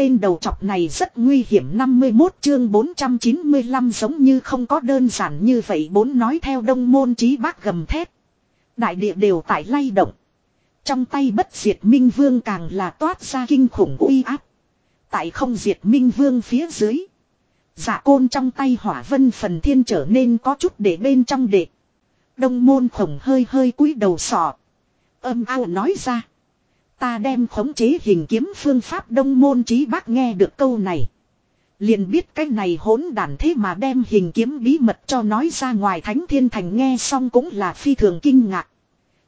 tên đầu chọc này rất nguy hiểm 51 chương 495 giống như không có đơn giản như vậy bốn nói theo đông môn trí bác gầm thét. Đại địa đều tại lay động. Trong tay bất diệt minh vương càng là toát ra kinh khủng uy áp. Tại không diệt minh vương phía dưới. Dạ côn trong tay hỏa vân phần thiên trở nên có chút để bên trong đệ. Đông môn khổng hơi hơi cúi đầu sọ. Âm ao nói ra. Ta đem khống chế hình kiếm phương pháp đông môn trí bác nghe được câu này. Liền biết cái này hỗn đản thế mà đem hình kiếm bí mật cho nói ra ngoài thánh thiên thành nghe xong cũng là phi thường kinh ngạc.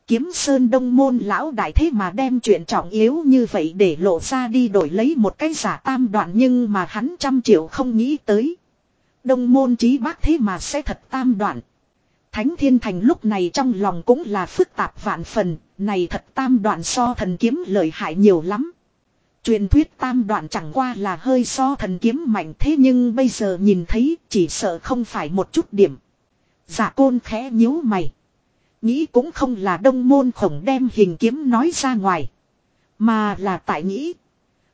Kiếm sơn đông môn lão đại thế mà đem chuyện trọng yếu như vậy để lộ ra đi đổi lấy một cái giả tam đoạn nhưng mà hắn trăm triệu không nghĩ tới. Đông môn trí bác thế mà sẽ thật tam đoạn. Thánh thiên thành lúc này trong lòng cũng là phức tạp vạn phần, này thật tam đoạn so thần kiếm lợi hại nhiều lắm. Truyền thuyết tam đoạn chẳng qua là hơi so thần kiếm mạnh thế nhưng bây giờ nhìn thấy chỉ sợ không phải một chút điểm. Giả côn khẽ nhíu mày. Nghĩ cũng không là đông môn khổng đem hình kiếm nói ra ngoài. Mà là tại nghĩ.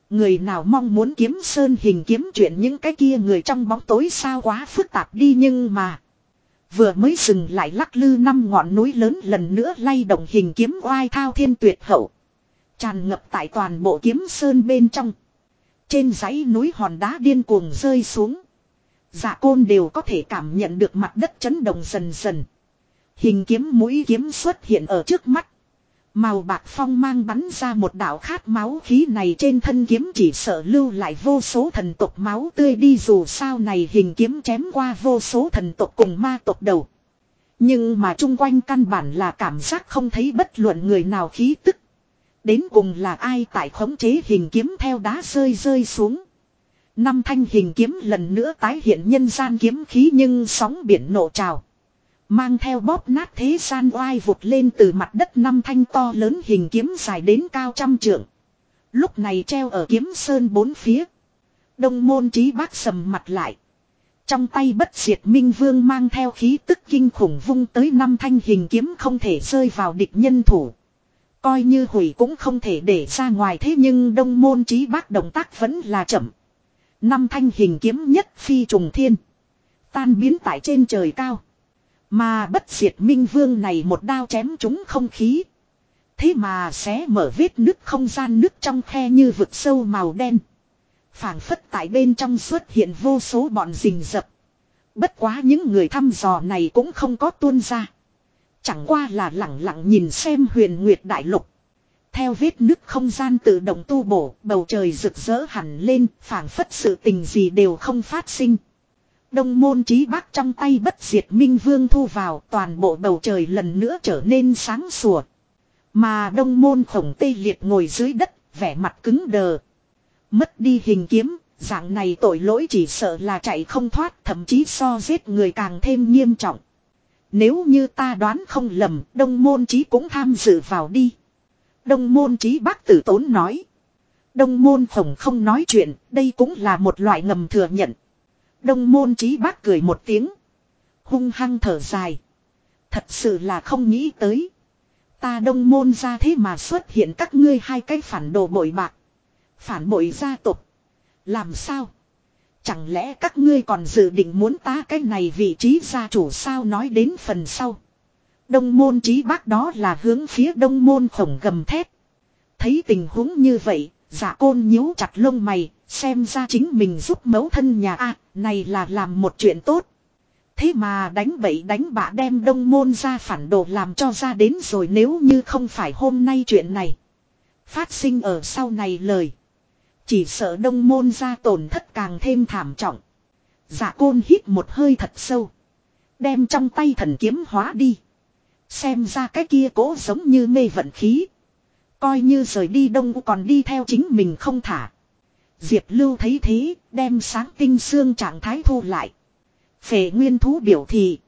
Người nào mong muốn kiếm sơn hình kiếm chuyện những cái kia người trong bóng tối sao quá phức tạp đi nhưng mà. Vừa mới dừng lại lắc lư năm ngọn núi lớn lần nữa lay động hình kiếm oai thao thiên tuyệt hậu. Tràn ngập tại toàn bộ kiếm sơn bên trong. Trên dãy núi hòn đá điên cuồng rơi xuống. Dạ côn đều có thể cảm nhận được mặt đất chấn động dần dần. Hình kiếm mũi kiếm xuất hiện ở trước mắt. Màu bạc phong mang bắn ra một đạo khát máu khí này trên thân kiếm chỉ sợ lưu lại vô số thần tộc máu tươi đi dù sao này hình kiếm chém qua vô số thần tộc cùng ma tộc đầu. Nhưng mà chung quanh căn bản là cảm giác không thấy bất luận người nào khí tức. Đến cùng là ai tại khống chế hình kiếm theo đá rơi rơi xuống. Năm thanh hình kiếm lần nữa tái hiện nhân gian kiếm khí nhưng sóng biển nổ trào. Mang theo bóp nát thế gian oai vụt lên từ mặt đất năm thanh to lớn hình kiếm dài đến cao trăm trượng. Lúc này treo ở kiếm sơn bốn phía. Đông môn trí bác sầm mặt lại. Trong tay bất diệt minh vương mang theo khí tức kinh khủng vung tới năm thanh hình kiếm không thể rơi vào địch nhân thủ. Coi như hủy cũng không thể để ra ngoài thế nhưng đông môn trí bác động tác vẫn là chậm. Năm thanh hình kiếm nhất phi trùng thiên. Tan biến tại trên trời cao. Mà bất diệt minh vương này một đao chém chúng không khí. Thế mà sẽ mở vết nứt không gian nước trong khe như vực sâu màu đen. phảng phất tại bên trong xuất hiện vô số bọn rình rập. Bất quá những người thăm dò này cũng không có tuôn ra. Chẳng qua là lặng lặng nhìn xem huyền nguyệt đại lục. Theo vết nứt không gian tự động tu bổ, bầu trời rực rỡ hẳn lên, phảng phất sự tình gì đều không phát sinh. Đông môn trí bác trong tay bất diệt minh vương thu vào toàn bộ bầu trời lần nữa trở nên sáng sủa. Mà đông môn khổng tê liệt ngồi dưới đất, vẻ mặt cứng đờ. Mất đi hình kiếm, dạng này tội lỗi chỉ sợ là chạy không thoát thậm chí so giết người càng thêm nghiêm trọng. Nếu như ta đoán không lầm, đông môn trí cũng tham dự vào đi. Đông môn trí bác tử tốn nói. Đông môn khổng không nói chuyện, đây cũng là một loại ngầm thừa nhận. Đông môn trí bác cười một tiếng. Hung hăng thở dài. Thật sự là không nghĩ tới. Ta đông môn ra thế mà xuất hiện các ngươi hai cái phản đồ bội bạc. Phản bội gia tộc. Làm sao? Chẳng lẽ các ngươi còn dự định muốn ta cái này vị trí gia chủ sao nói đến phần sau. Đông môn trí bác đó là hướng phía đông môn khổng gầm thép. Thấy tình huống như vậy, giả côn nhíu chặt lông mày, xem ra chính mình giúp mẫu thân nhà A, này là làm một chuyện tốt. Thế mà đánh bậy đánh bạ đem đông môn ra phản đồ làm cho ra đến rồi nếu như không phải hôm nay chuyện này. Phát sinh ở sau này lời. Chỉ sợ đông môn ra tổn thất càng thêm thảm trọng. Giả côn hít một hơi thật sâu. Đem trong tay thần kiếm hóa đi. Xem ra cái kia cố giống như mê vận khí. Coi như rời đi đông còn đi theo chính mình không thả. Diệp Lưu thấy thế, đem sáng tinh xương trạng thái thu lại. Phệ nguyên thú biểu thị.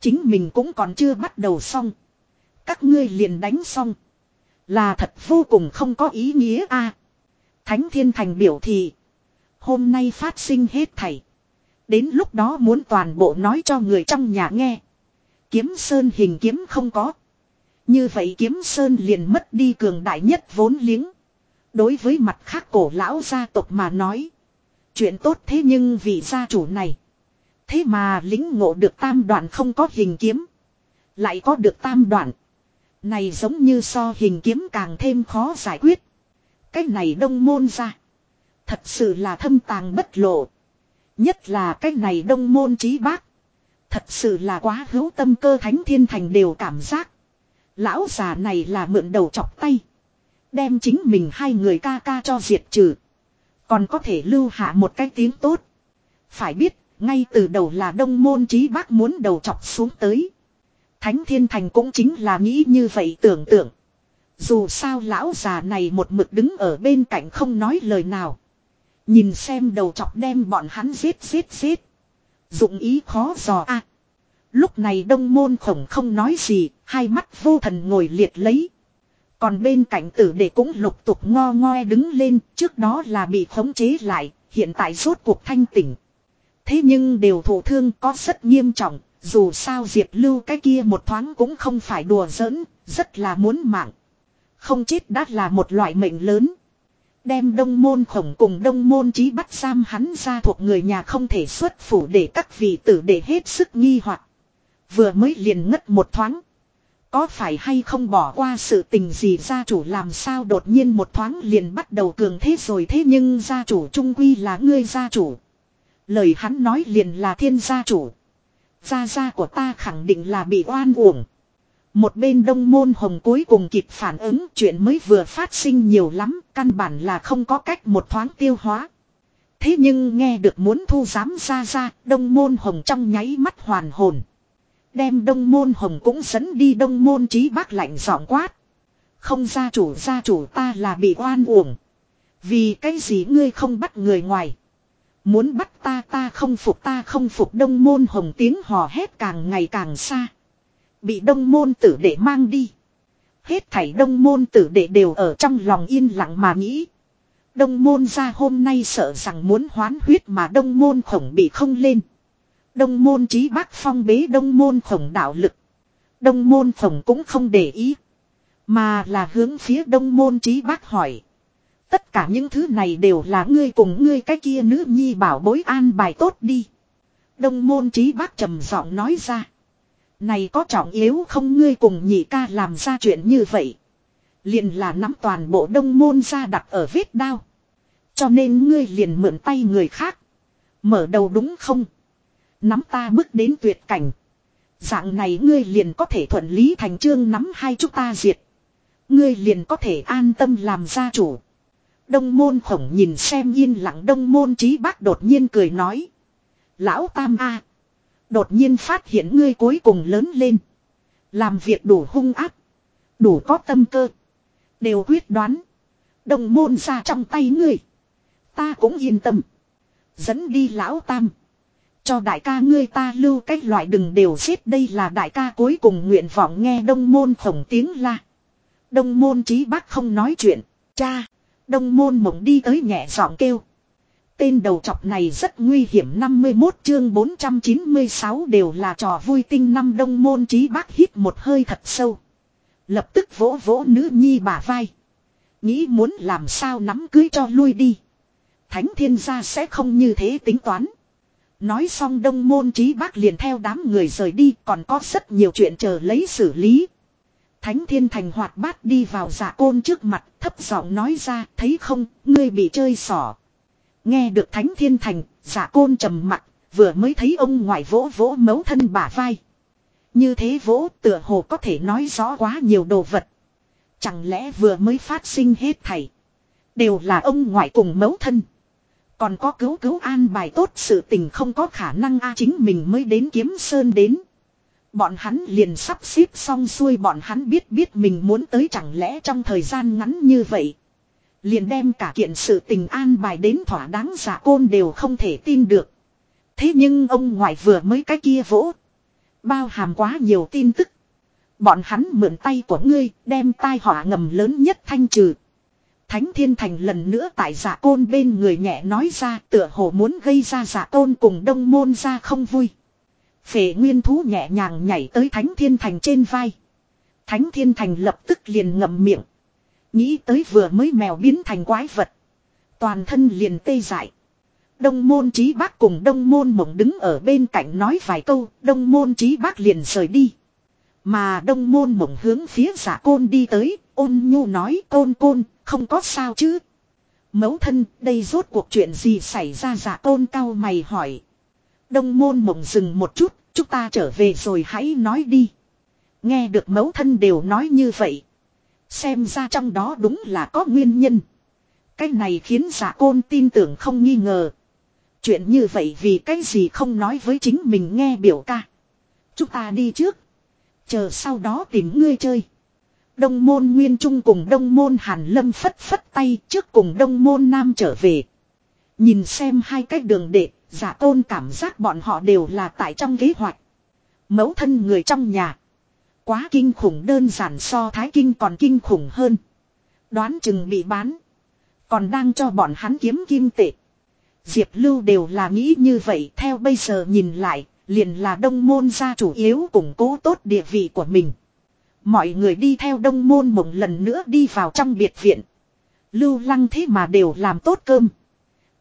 Chính mình cũng còn chưa bắt đầu xong. Các ngươi liền đánh xong. Là thật vô cùng không có ý nghĩa a. Thánh Thiên Thành biểu thị. Hôm nay phát sinh hết thảy. Đến lúc đó muốn toàn bộ nói cho người trong nhà nghe. Kiếm Sơn hình kiếm không có. Như vậy kiếm Sơn liền mất đi cường đại nhất vốn liếng. Đối với mặt khác cổ lão gia tộc mà nói. Chuyện tốt thế nhưng vì gia chủ này. Thế mà lính ngộ được tam đoạn không có hình kiếm. Lại có được tam đoạn. Này giống như so hình kiếm càng thêm khó giải quyết. Cái này đông môn ra. Thật sự là thâm tàng bất lộ. Nhất là cái này đông môn trí bác. Thật sự là quá hữu tâm cơ thánh thiên thành đều cảm giác. Lão già này là mượn đầu chọc tay. Đem chính mình hai người ca ca cho diệt trừ. Còn có thể lưu hạ một cái tiếng tốt. Phải biết, ngay từ đầu là đông môn trí bác muốn đầu chọc xuống tới. Thánh thiên thành cũng chính là nghĩ như vậy tưởng tượng. Dù sao lão già này một mực đứng ở bên cạnh không nói lời nào. Nhìn xem đầu chọc đem bọn hắn giết giết giết. Dụng ý khó dò a. lúc này đông môn khổng không nói gì, hai mắt vô thần ngồi liệt lấy. Còn bên cạnh tử đệ cũng lục tục ngo ngoe đứng lên, trước đó là bị khống chế lại, hiện tại rốt cuộc thanh tỉnh. Thế nhưng đều thổ thương có rất nghiêm trọng, dù sao Diệp Lưu cái kia một thoáng cũng không phải đùa giỡn, rất là muốn mạng. Không chết đã là một loại mệnh lớn. Đem đông môn khổng cùng đông môn trí bắt giam hắn ra thuộc người nhà không thể xuất phủ để các vị tử để hết sức nghi hoặc Vừa mới liền ngất một thoáng. Có phải hay không bỏ qua sự tình gì gia chủ làm sao đột nhiên một thoáng liền bắt đầu cường thế rồi thế nhưng gia chủ trung quy là ngươi gia chủ. Lời hắn nói liền là thiên gia chủ. Gia gia của ta khẳng định là bị oan uổng. Một bên đông môn hồng cuối cùng kịp phản ứng chuyện mới vừa phát sinh nhiều lắm, căn bản là không có cách một thoáng tiêu hóa. Thế nhưng nghe được muốn thu giám ra ra, đông môn hồng trong nháy mắt hoàn hồn. Đem đông môn hồng cũng dẫn đi đông môn trí bác lạnh giọng quát. Không gia chủ gia chủ ta là bị oan uổng. Vì cái gì ngươi không bắt người ngoài. Muốn bắt ta ta không phục, ta không phục đông môn hồng tiếng hò hét càng ngày càng xa. Bị đông môn tử đệ mang đi. Hết thảy đông môn tử đệ đều ở trong lòng yên lặng mà nghĩ. Đông môn ra hôm nay sợ rằng muốn hoán huyết mà đông môn khổng bị không lên. Đông môn trí bác phong bế đông môn khổng đạo lực. Đông môn khổng cũng không để ý. Mà là hướng phía đông môn trí bác hỏi. Tất cả những thứ này đều là ngươi cùng ngươi cái kia nữ nhi bảo bối an bài tốt đi. Đông môn trí bác trầm giọng nói ra. Này có trọng yếu không ngươi cùng nhị ca làm ra chuyện như vậy. Liền là nắm toàn bộ đông môn ra đặt ở vết đao. Cho nên ngươi liền mượn tay người khác. Mở đầu đúng không? Nắm ta bước đến tuyệt cảnh. Dạng này ngươi liền có thể thuận lý thành trương nắm hai chúng ta diệt. Ngươi liền có thể an tâm làm gia chủ. Đông môn khổng nhìn xem yên lặng đông môn trí bác đột nhiên cười nói. Lão Tam A. Đột nhiên phát hiện ngươi cuối cùng lớn lên. Làm việc đủ hung áp. Đủ có tâm cơ. Đều quyết đoán. Đồng môn ra trong tay ngươi. Ta cũng yên tâm. Dẫn đi lão tam. Cho đại ca ngươi ta lưu cách loại đừng đều xếp đây là đại ca cuối cùng nguyện vọng nghe đông môn khổng tiếng la. Đông môn trí bác không nói chuyện. Cha. Đông môn mộng đi tới nhẹ giọng kêu. Tên đầu chọc này rất nguy hiểm 51 chương 496 đều là trò vui tinh năm đông môn trí bác hít một hơi thật sâu. Lập tức vỗ vỗ nữ nhi bà vai. Nghĩ muốn làm sao nắm cưới cho lui đi. Thánh thiên gia sẽ không như thế tính toán. Nói xong đông môn trí bác liền theo đám người rời đi, còn có rất nhiều chuyện chờ lấy xử lý. Thánh thiên thành hoạt bát đi vào giả côn trước mặt, thấp giọng nói ra, thấy không, ngươi bị chơi xỏ. Nghe được thánh thiên thành giả côn trầm mặt vừa mới thấy ông ngoại vỗ vỗ mấu thân bả vai. Như thế vỗ tựa hồ có thể nói rõ quá nhiều đồ vật. Chẳng lẽ vừa mới phát sinh hết thảy. Đều là ông ngoại cùng mấu thân. Còn có cứu cứu an bài tốt sự tình không có khả năng a chính mình mới đến kiếm sơn đến. Bọn hắn liền sắp xếp xong xuôi bọn hắn biết biết mình muốn tới chẳng lẽ trong thời gian ngắn như vậy. Liền đem cả kiện sự tình an bài đến thỏa đáng giả côn đều không thể tin được. Thế nhưng ông ngoại vừa mới cái kia vỗ. Bao hàm quá nhiều tin tức. Bọn hắn mượn tay của ngươi, đem tai họa ngầm lớn nhất thanh trừ. Thánh Thiên Thành lần nữa tại giả côn bên người nhẹ nói ra tựa hồ muốn gây ra dạ giả tôn cùng đông môn ra không vui. Phệ nguyên thú nhẹ nhàng nhảy tới Thánh Thiên Thành trên vai. Thánh Thiên Thành lập tức liền ngậm miệng. Nghĩ tới vừa mới mèo biến thành quái vật. Toàn thân liền tê dại. Đông môn trí bác cùng đông môn mộng đứng ở bên cạnh nói vài câu, đông môn trí bác liền rời đi. Mà đông môn mộng hướng phía giả côn đi tới, ôn nhu nói côn côn, không có sao chứ. Mẫu thân, đây rốt cuộc chuyện gì xảy ra dạ giả côn cao mày hỏi. Đông môn mộng dừng một chút, chúng ta trở về rồi hãy nói đi. Nghe được mẫu thân đều nói như vậy. Xem ra trong đó đúng là có nguyên nhân. Cái này khiến dạ giả côn tin tưởng không nghi ngờ. Chuyện như vậy vì cái gì không nói với chính mình nghe biểu ca. Chúng ta đi trước. Chờ sau đó tìm ngươi chơi. Đông môn Nguyên Trung cùng đông môn Hàn Lâm phất phất tay trước cùng đông môn Nam trở về. Nhìn xem hai cái đường đệ, giả tôn cảm giác bọn họ đều là tại trong kế hoạch. Mẫu thân người trong nhà. Quá kinh khủng đơn giản so thái kinh còn kinh khủng hơn. Đoán chừng bị bán. Còn đang cho bọn hắn kiếm kim tệ. Diệp Lưu đều là nghĩ như vậy theo bây giờ nhìn lại, liền là đông môn gia chủ yếu củng cố tốt địa vị của mình. Mọi người đi theo đông môn mộng lần nữa đi vào trong biệt viện. Lưu lăng thế mà đều làm tốt cơm.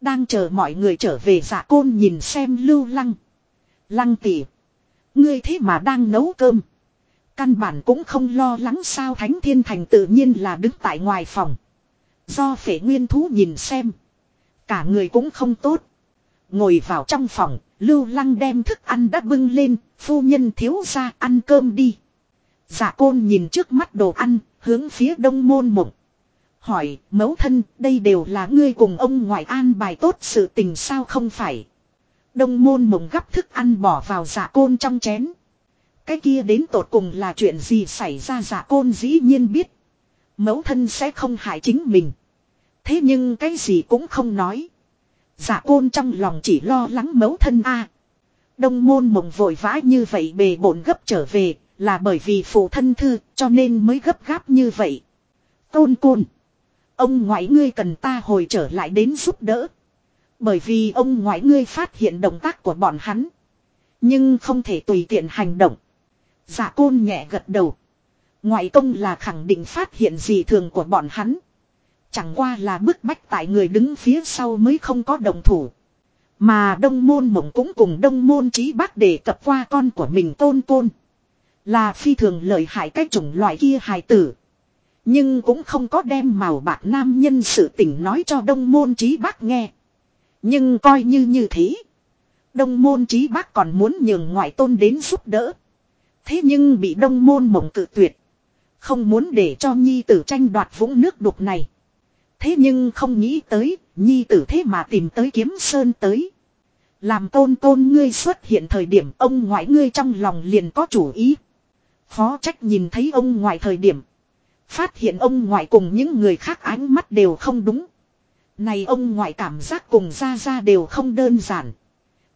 Đang chờ mọi người trở về giả côn nhìn xem lưu lăng. Lăng tỉ. Ngươi thế mà đang nấu cơm. Căn bản cũng không lo lắng sao Thánh Thiên Thành tự nhiên là đứng tại ngoài phòng. Do phể nguyên thú nhìn xem. Cả người cũng không tốt. Ngồi vào trong phòng, Lưu Lăng đem thức ăn đã bưng lên, phu nhân thiếu ra ăn cơm đi. Dạ côn nhìn trước mắt đồ ăn, hướng phía đông môn mộng. Hỏi, mẫu thân, đây đều là ngươi cùng ông ngoại an bài tốt sự tình sao không phải. Đông môn mộng gắp thức ăn bỏ vào dạ côn trong chén. Cái kia đến tột cùng là chuyện gì xảy ra dạ côn dĩ nhiên biết. Mẫu thân sẽ không hại chính mình. Thế nhưng cái gì cũng không nói. Dạ côn trong lòng chỉ lo lắng mẫu thân a. Đông môn mộng vội vã như vậy bề bổn gấp trở về, là bởi vì phụ thân thư, cho nên mới gấp gáp như vậy. Tôn côn. Ông ngoại ngươi cần ta hồi trở lại đến giúp đỡ. Bởi vì ông ngoại ngươi phát hiện động tác của bọn hắn. Nhưng không thể tùy tiện hành động. Giả côn nhẹ gật đầu. Ngoại công là khẳng định phát hiện gì thường của bọn hắn. Chẳng qua là bức bách tại người đứng phía sau mới không có đồng thủ. Mà đông môn mộng cũng cùng đông môn trí bác đề cập qua con của mình tôn côn. Là phi thường lợi hại cái chủng loại kia hài tử. Nhưng cũng không có đem màu bạc nam nhân sự tình nói cho đông môn trí bác nghe. Nhưng coi như như thế. Đông môn trí bác còn muốn nhường ngoại tôn đến giúp đỡ. Thế nhưng bị đông môn mộng tự tuyệt. Không muốn để cho nhi tử tranh đoạt vũng nước đục này. Thế nhưng không nghĩ tới, nhi tử thế mà tìm tới kiếm sơn tới. Làm tôn tôn ngươi xuất hiện thời điểm ông ngoại ngươi trong lòng liền có chủ ý. Phó trách nhìn thấy ông ngoại thời điểm. Phát hiện ông ngoại cùng những người khác ánh mắt đều không đúng. Này ông ngoại cảm giác cùng ra ra đều không đơn giản.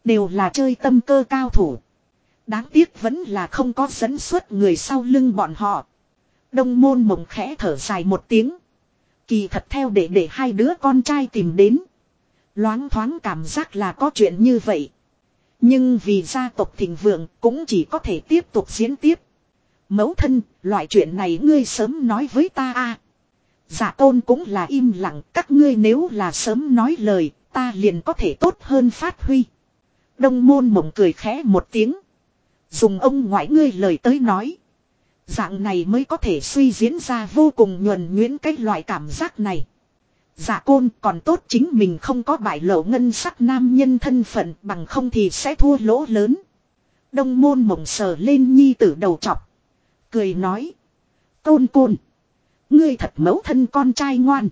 Đều là chơi tâm cơ cao thủ. Đáng tiếc vẫn là không có dẫn xuất người sau lưng bọn họ. Đông môn mộng khẽ thở dài một tiếng. Kỳ thật theo để để hai đứa con trai tìm đến. Loáng thoáng cảm giác là có chuyện như vậy. Nhưng vì gia tộc thịnh vượng cũng chỉ có thể tiếp tục diễn tiếp. Mẫu thân, loại chuyện này ngươi sớm nói với ta a. À. Giả tôn cũng là im lặng, các ngươi nếu là sớm nói lời, ta liền có thể tốt hơn phát huy. Đông môn mộng cười khẽ một tiếng. Dùng ông ngoại ngươi lời tới nói. Dạng này mới có thể suy diễn ra vô cùng nhuần nhuyễn cái loại cảm giác này. Giả côn còn tốt chính mình không có bại lộ ngân sắc nam nhân thân phận bằng không thì sẽ thua lỗ lớn. Đông môn mộng sờ lên nhi tử đầu chọc. Cười nói. Tôn côn. Ngươi thật mẫu thân con trai ngoan.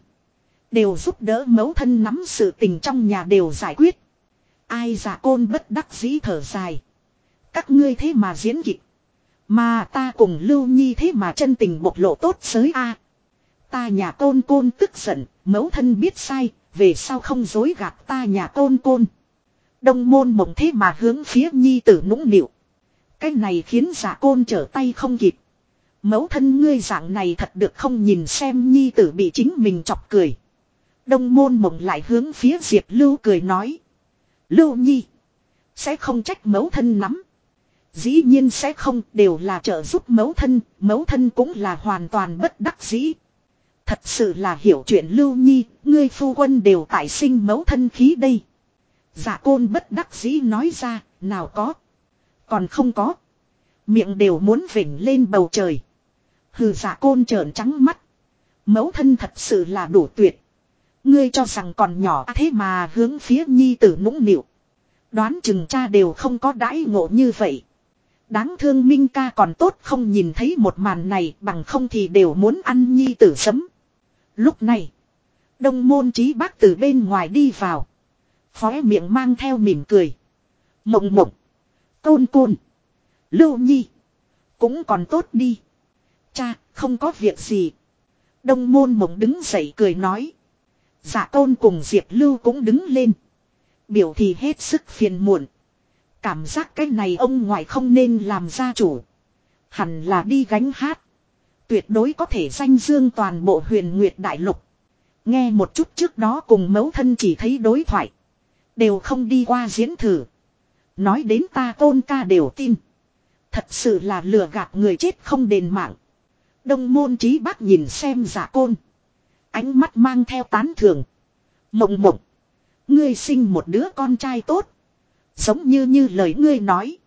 Đều giúp đỡ mẫu thân nắm sự tình trong nhà đều giải quyết. Ai giả côn bất đắc dĩ thở dài. Các ngươi thế mà diễn kịch. Mà ta cùng Lưu Nhi thế mà chân tình bộc lộ tốt giới a. Ta nhà tôn côn tức giận, mẫu thân biết sai, về sau không dối gạt ta nhà tôn côn. Đông môn mộng thế mà hướng phía Nhi tử nũng nịu. Cái này khiến giả côn trở tay không kịp. Mẫu thân ngươi dạng này thật được không nhìn xem Nhi tử bị chính mình chọc cười. Đông môn mộng lại hướng phía Diệp Lưu cười nói. Lưu Nhi. Sẽ không trách mẫu thân lắm. Dĩ nhiên sẽ không đều là trợ giúp mẫu thân, mẫu thân cũng là hoàn toàn bất đắc dĩ. Thật sự là hiểu chuyện lưu nhi, ngươi phu quân đều tại sinh mẫu thân khí đây. giả côn bất đắc dĩ nói ra, nào có. Còn không có. Miệng đều muốn vỉnh lên bầu trời. Hừ giả côn trợn trắng mắt. Mẫu thân thật sự là đủ tuyệt. Ngươi cho rằng còn nhỏ à, thế mà hướng phía nhi tử nũng nịu. Đoán chừng cha đều không có đãi ngộ như vậy. Đáng thương Minh ca còn tốt không nhìn thấy một màn này bằng không thì đều muốn ăn nhi tử sấm. Lúc này, đông môn trí bác từ bên ngoài đi vào. Khóe miệng mang theo mỉm cười. Mộng mộng, côn côn, lưu nhi. Cũng còn tốt đi. Cha, không có việc gì. Đông môn mộng đứng dậy cười nói. Giả tôn cùng Diệp Lưu cũng đứng lên. Biểu thì hết sức phiền muộn. Cảm giác cái này ông ngoại không nên làm gia chủ. Hẳn là đi gánh hát. Tuyệt đối có thể danh dương toàn bộ huyền nguyệt đại lục. Nghe một chút trước đó cùng mẫu thân chỉ thấy đối thoại. Đều không đi qua diễn thử. Nói đến ta tôn ca đều tin. Thật sự là lừa gạt người chết không đền mạng. Đông môn trí bác nhìn xem giả côn. Ánh mắt mang theo tán thường. Mộng mộng. Ngươi sinh một đứa con trai tốt. Giống như như lời ngươi nói.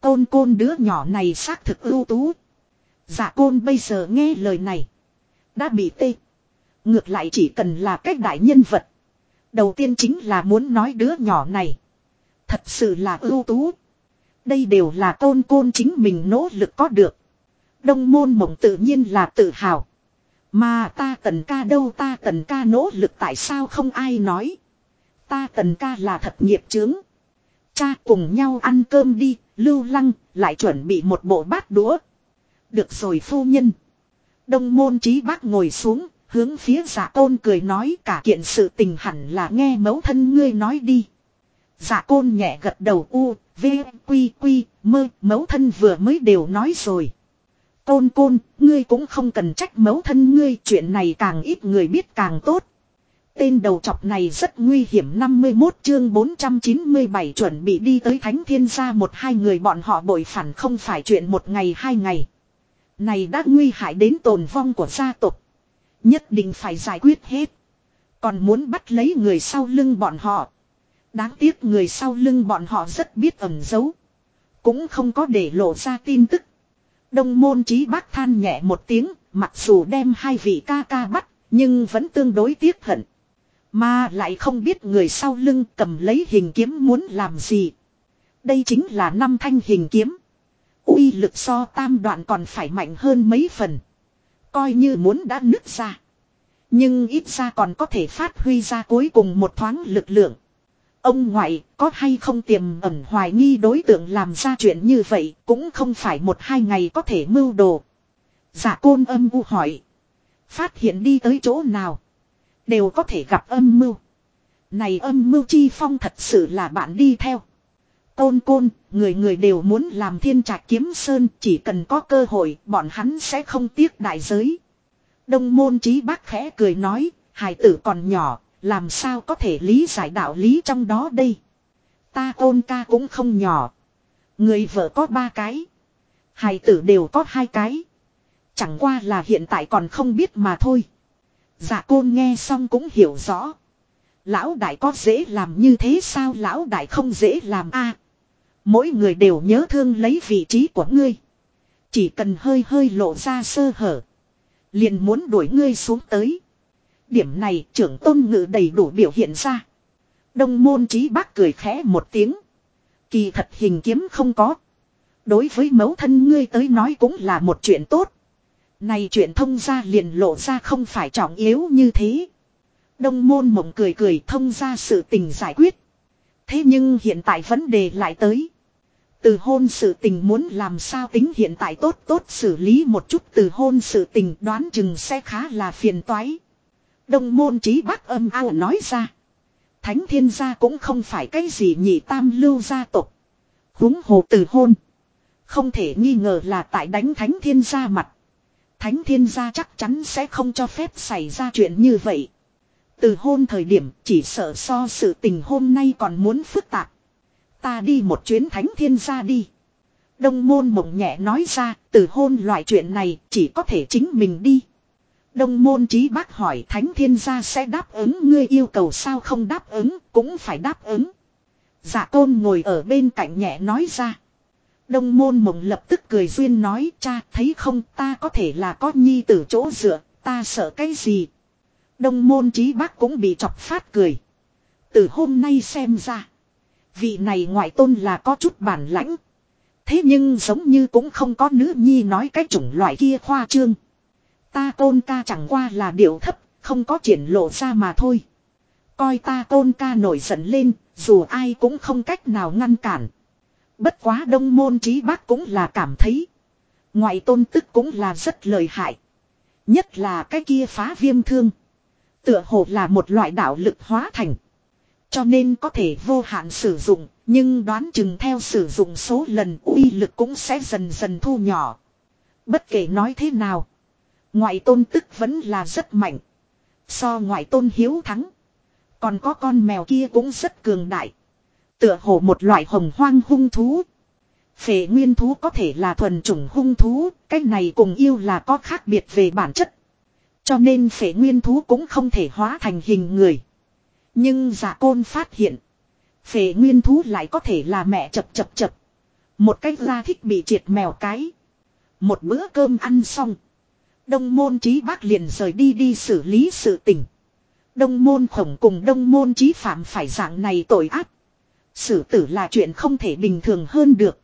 Côn côn đứa nhỏ này xác thực ưu tú. Giả côn bây giờ nghe lời này. Đã bị tê. Ngược lại chỉ cần là cách đại nhân vật. Đầu tiên chính là muốn nói đứa nhỏ này. Thật sự là ưu tú. Đây đều là tôn côn chính mình nỗ lực có được. Đông môn mộng tự nhiên là tự hào. Mà ta tần ca đâu ta tần ca nỗ lực tại sao không ai nói. Ta tần ca là thật nghiệp chướng. Cha cùng nhau ăn cơm đi, lưu lăng, lại chuẩn bị một bộ bát đũa. Được rồi phu nhân. Đông môn trí bác ngồi xuống, hướng phía giả tôn cười nói cả kiện sự tình hẳn là nghe mẫu thân ngươi nói đi. Giả côn nhẹ gật đầu u, v, quy quy, mơ, mẫu thân vừa mới đều nói rồi. Côn côn, ngươi cũng không cần trách mấu thân ngươi, chuyện này càng ít người biết càng tốt. Tên đầu chọc này rất nguy hiểm 51 chương 497 chuẩn bị đi tới Thánh Thiên gia một hai người bọn họ bội phản không phải chuyện một ngày hai ngày. Này đã nguy hại đến tồn vong của gia tộc. Nhất định phải giải quyết hết. Còn muốn bắt lấy người sau lưng bọn họ. Đáng tiếc người sau lưng bọn họ rất biết ẩn giấu. Cũng không có để lộ ra tin tức. Đông môn trí bác than nhẹ một tiếng, mặc dù đem hai vị ca ca bắt, nhưng vẫn tương đối tiếc hận. Mà lại không biết người sau lưng cầm lấy hình kiếm muốn làm gì. Đây chính là năm thanh hình kiếm. uy lực so tam đoạn còn phải mạnh hơn mấy phần. Coi như muốn đã nứt ra. Nhưng ít ra còn có thể phát huy ra cuối cùng một thoáng lực lượng. Ông ngoại có hay không tiềm ẩn hoài nghi đối tượng làm ra chuyện như vậy cũng không phải một hai ngày có thể mưu đồ. Giả côn âm u hỏi. Phát hiện đi tới chỗ nào. Đều có thể gặp âm mưu. Này âm mưu chi phong thật sự là bạn đi theo. Côn côn, người người đều muốn làm thiên trạch kiếm sơn, chỉ cần có cơ hội, bọn hắn sẽ không tiếc đại giới. Đông môn trí bác khẽ cười nói, hài tử còn nhỏ, làm sao có thể lý giải đạo lý trong đó đây. Ta ôn ca cũng không nhỏ. Người vợ có ba cái. Hài tử đều có hai cái. Chẳng qua là hiện tại còn không biết mà thôi. Dạ côn nghe xong cũng hiểu rõ. Lão đại có dễ làm như thế sao lão đại không dễ làm a Mỗi người đều nhớ thương lấy vị trí của ngươi. Chỉ cần hơi hơi lộ ra sơ hở. Liền muốn đuổi ngươi xuống tới. Điểm này trưởng tôn ngự đầy đủ biểu hiện ra. Đông môn trí bác cười khẽ một tiếng. Kỳ thật hình kiếm không có. Đối với mẫu thân ngươi tới nói cũng là một chuyện tốt. Này chuyện thông ra liền lộ ra không phải trọng yếu như thế. Đông môn mộng cười cười thông ra sự tình giải quyết. Thế nhưng hiện tại vấn đề lại tới. Từ hôn sự tình muốn làm sao tính hiện tại tốt tốt xử lý một chút từ hôn sự tình đoán chừng sẽ khá là phiền toái. Đông môn trí bác âm ao nói ra. Thánh thiên gia cũng không phải cái gì nhị tam lưu gia tộc. Húng hồ từ hôn. Không thể nghi ngờ là tại đánh thánh thiên gia mặt. Thánh thiên gia chắc chắn sẽ không cho phép xảy ra chuyện như vậy. Từ hôn thời điểm chỉ sợ so sự tình hôm nay còn muốn phức tạp. Ta đi một chuyến thánh thiên gia đi. Đông môn mộng nhẹ nói ra, từ hôn loại chuyện này chỉ có thể chính mình đi. Đông môn trí bác hỏi thánh thiên gia sẽ đáp ứng ngươi yêu cầu sao không đáp ứng, cũng phải đáp ứng. Dạ tôn ngồi ở bên cạnh nhẹ nói ra. Đông môn mộng lập tức cười duyên nói, cha, thấy không ta có thể là có nhi tử chỗ dựa, ta sợ cái gì. Đông môn trí bác cũng bị chọc phát cười. Từ hôm nay xem ra. Vị này ngoại tôn là có chút bản lãnh. Thế nhưng giống như cũng không có nữ nhi nói cái chủng loại kia khoa trương. Ta tôn ca chẳng qua là điệu thấp, không có triển lộ ra mà thôi. Coi ta tôn ca nổi giận lên, dù ai cũng không cách nào ngăn cản. Bất quá đông môn trí bác cũng là cảm thấy. Ngoại tôn tức cũng là rất lợi hại. Nhất là cái kia phá viêm thương. Tựa hồ là một loại đạo lực hóa thành. Cho nên có thể vô hạn sử dụng, nhưng đoán chừng theo sử dụng số lần uy lực cũng sẽ dần dần thu nhỏ. Bất kể nói thế nào. Ngoại tôn tức vẫn là rất mạnh. So ngoại tôn hiếu thắng. Còn có con mèo kia cũng rất cường đại. Tựa hồ một loại hồng hoang hung thú. Phệ nguyên thú có thể là thuần chủng hung thú, cái này cùng yêu là có khác biệt về bản chất. Cho nên phệ nguyên thú cũng không thể hóa thành hình người. Nhưng giả côn phát hiện. Phệ nguyên thú lại có thể là mẹ chập chập chập. Một cách ra thích bị triệt mèo cái. Một bữa cơm ăn xong. Đông môn trí bác liền rời đi đi xử lý sự tình. Đông môn khổng cùng đông môn trí phạm phải dạng này tội ác. Xử tử là chuyện không thể bình thường hơn được.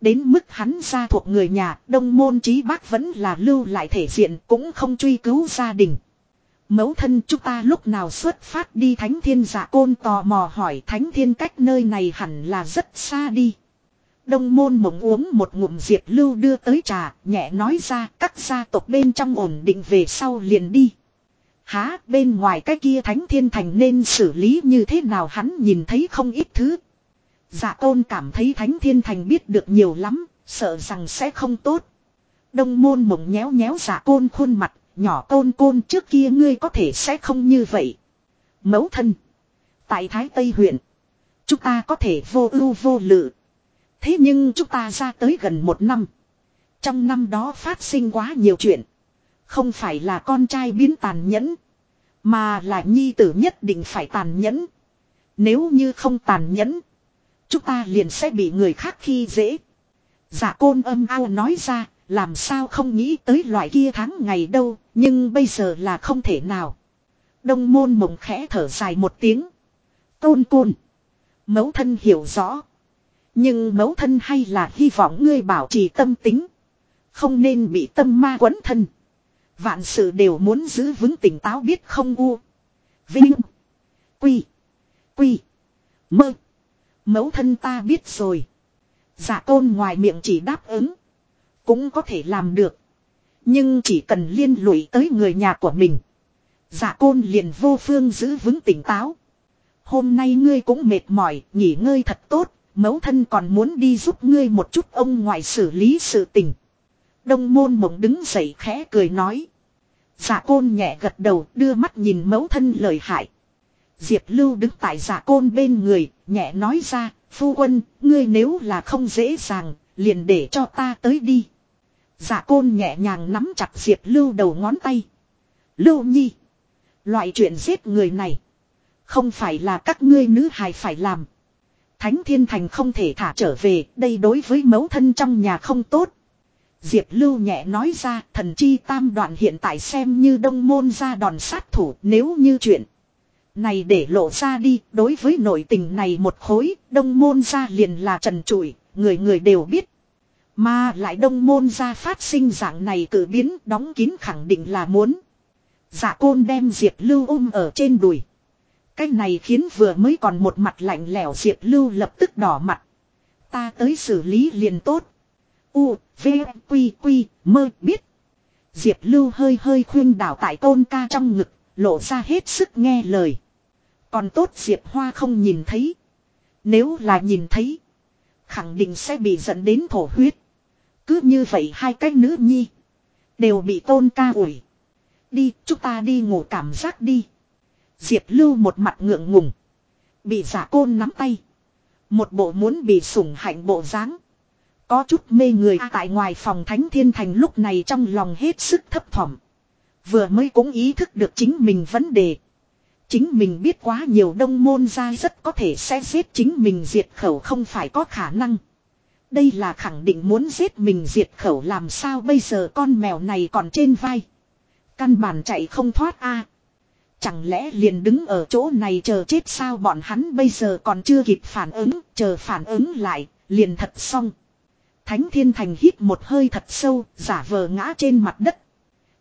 Đến mức hắn ra thuộc người nhà, đông môn trí bác vẫn là lưu lại thể diện cũng không truy cứu gia đình. Mẫu thân chúng ta lúc nào xuất phát đi thánh thiên giả côn tò mò hỏi thánh thiên cách nơi này hẳn là rất xa đi. Đông môn mộng uống một ngụm diệp lưu đưa tới trà, nhẹ nói ra các gia tộc bên trong ổn định về sau liền đi. Há bên ngoài cái kia thánh thiên thành nên xử lý như thế nào hắn nhìn thấy không ít thứ. Dạ tôn cảm thấy thánh thiên thành biết được nhiều lắm, sợ rằng sẽ không tốt. Đông môn mộng nhéo nhéo dạ côn khuôn mặt, nhỏ côn côn trước kia ngươi có thể sẽ không như vậy. Mẫu thân. Tại Thái Tây huyện. Chúng ta có thể vô ưu vô lự. Thế nhưng chúng ta ra tới gần một năm. Trong năm đó phát sinh quá nhiều chuyện. Không phải là con trai biến tàn nhẫn. Mà là nhi tử nhất định phải tàn nhẫn. Nếu như không tàn nhẫn. Chúng ta liền sẽ bị người khác khi dễ. Giả côn âm ao nói ra. Làm sao không nghĩ tới loại kia tháng ngày đâu. Nhưng bây giờ là không thể nào. Đông môn mộng khẽ thở dài một tiếng. Tôn côn. Mấu thân hiểu rõ. Nhưng mẫu thân hay là hy vọng ngươi bảo trì tâm tính. Không nên bị tâm ma quấn thân. Vạn sự đều muốn giữ vững tỉnh táo biết không u. Vinh. Quy. Quy. Mơ. Mẫu thân ta biết rồi. Giả tôn ngoài miệng chỉ đáp ứng. Cũng có thể làm được. Nhưng chỉ cần liên lụy tới người nhà của mình. Giả côn liền vô phương giữ vững tỉnh táo. Hôm nay ngươi cũng mệt mỏi, nghỉ ngơi thật tốt, Mẫu thân còn muốn đi giúp ngươi một chút ông ngoại xử lý sự tình. Đông môn mộng đứng dậy khẽ cười nói. giả côn nhẹ gật đầu đưa mắt nhìn mẫu thân lời hại. Diệp Lưu đứng tại giả côn bên người, nhẹ nói ra, phu quân, ngươi nếu là không dễ dàng, liền để cho ta tới đi. giả côn nhẹ nhàng nắm chặt Diệp Lưu đầu ngón tay. Lưu nhi. Loại chuyện giết người này. Không phải là các ngươi nữ hài phải làm. Thánh Thiên Thành không thể thả trở về, đây đối với mẫu thân trong nhà không tốt. Diệp Lưu nhẹ nói ra, thần chi tam đoạn hiện tại xem như đông môn ra đòn sát thủ nếu như chuyện. Này để lộ ra đi, đối với nội tình này một khối, đông môn ra liền là trần trụi, người người đều biết. Mà lại đông môn ra phát sinh dạng này cử biến đóng kín khẳng định là muốn. Dạ côn đem Diệp Lưu ôm ở trên đùi. Cái này khiến vừa mới còn một mặt lạnh lẽo Diệp Lưu lập tức đỏ mặt. Ta tới xử lý liền tốt. U, V, Quy, Quy, mơ biết. Diệp Lưu hơi hơi khuyên đảo tại tôn ca trong ngực, lộ ra hết sức nghe lời. Còn tốt Diệp Hoa không nhìn thấy. Nếu là nhìn thấy, khẳng định sẽ bị dẫn đến thổ huyết. Cứ như vậy hai cái nữ nhi, đều bị tôn ca ủi. Đi, chúng ta đi ngủ cảm giác đi. Diệp Lưu một mặt ngượng ngùng. Bị giả côn nắm tay. Một bộ muốn bị sủng hạnh bộ dáng. Có chút mê người à, tại ngoài phòng thánh thiên thành lúc này trong lòng hết sức thấp thỏm. Vừa mới cũng ý thức được chính mình vấn đề. Chính mình biết quá nhiều đông môn ra rất có thể sẽ giết chính mình diệt khẩu không phải có khả năng. Đây là khẳng định muốn giết mình diệt khẩu làm sao bây giờ con mèo này còn trên vai. Căn bản chạy không thoát a Chẳng lẽ liền đứng ở chỗ này chờ chết sao bọn hắn bây giờ còn chưa kịp phản ứng, chờ phản ứng lại, liền thật xong. Thánh Thiên Thành hít một hơi thật sâu, giả vờ ngã trên mặt đất.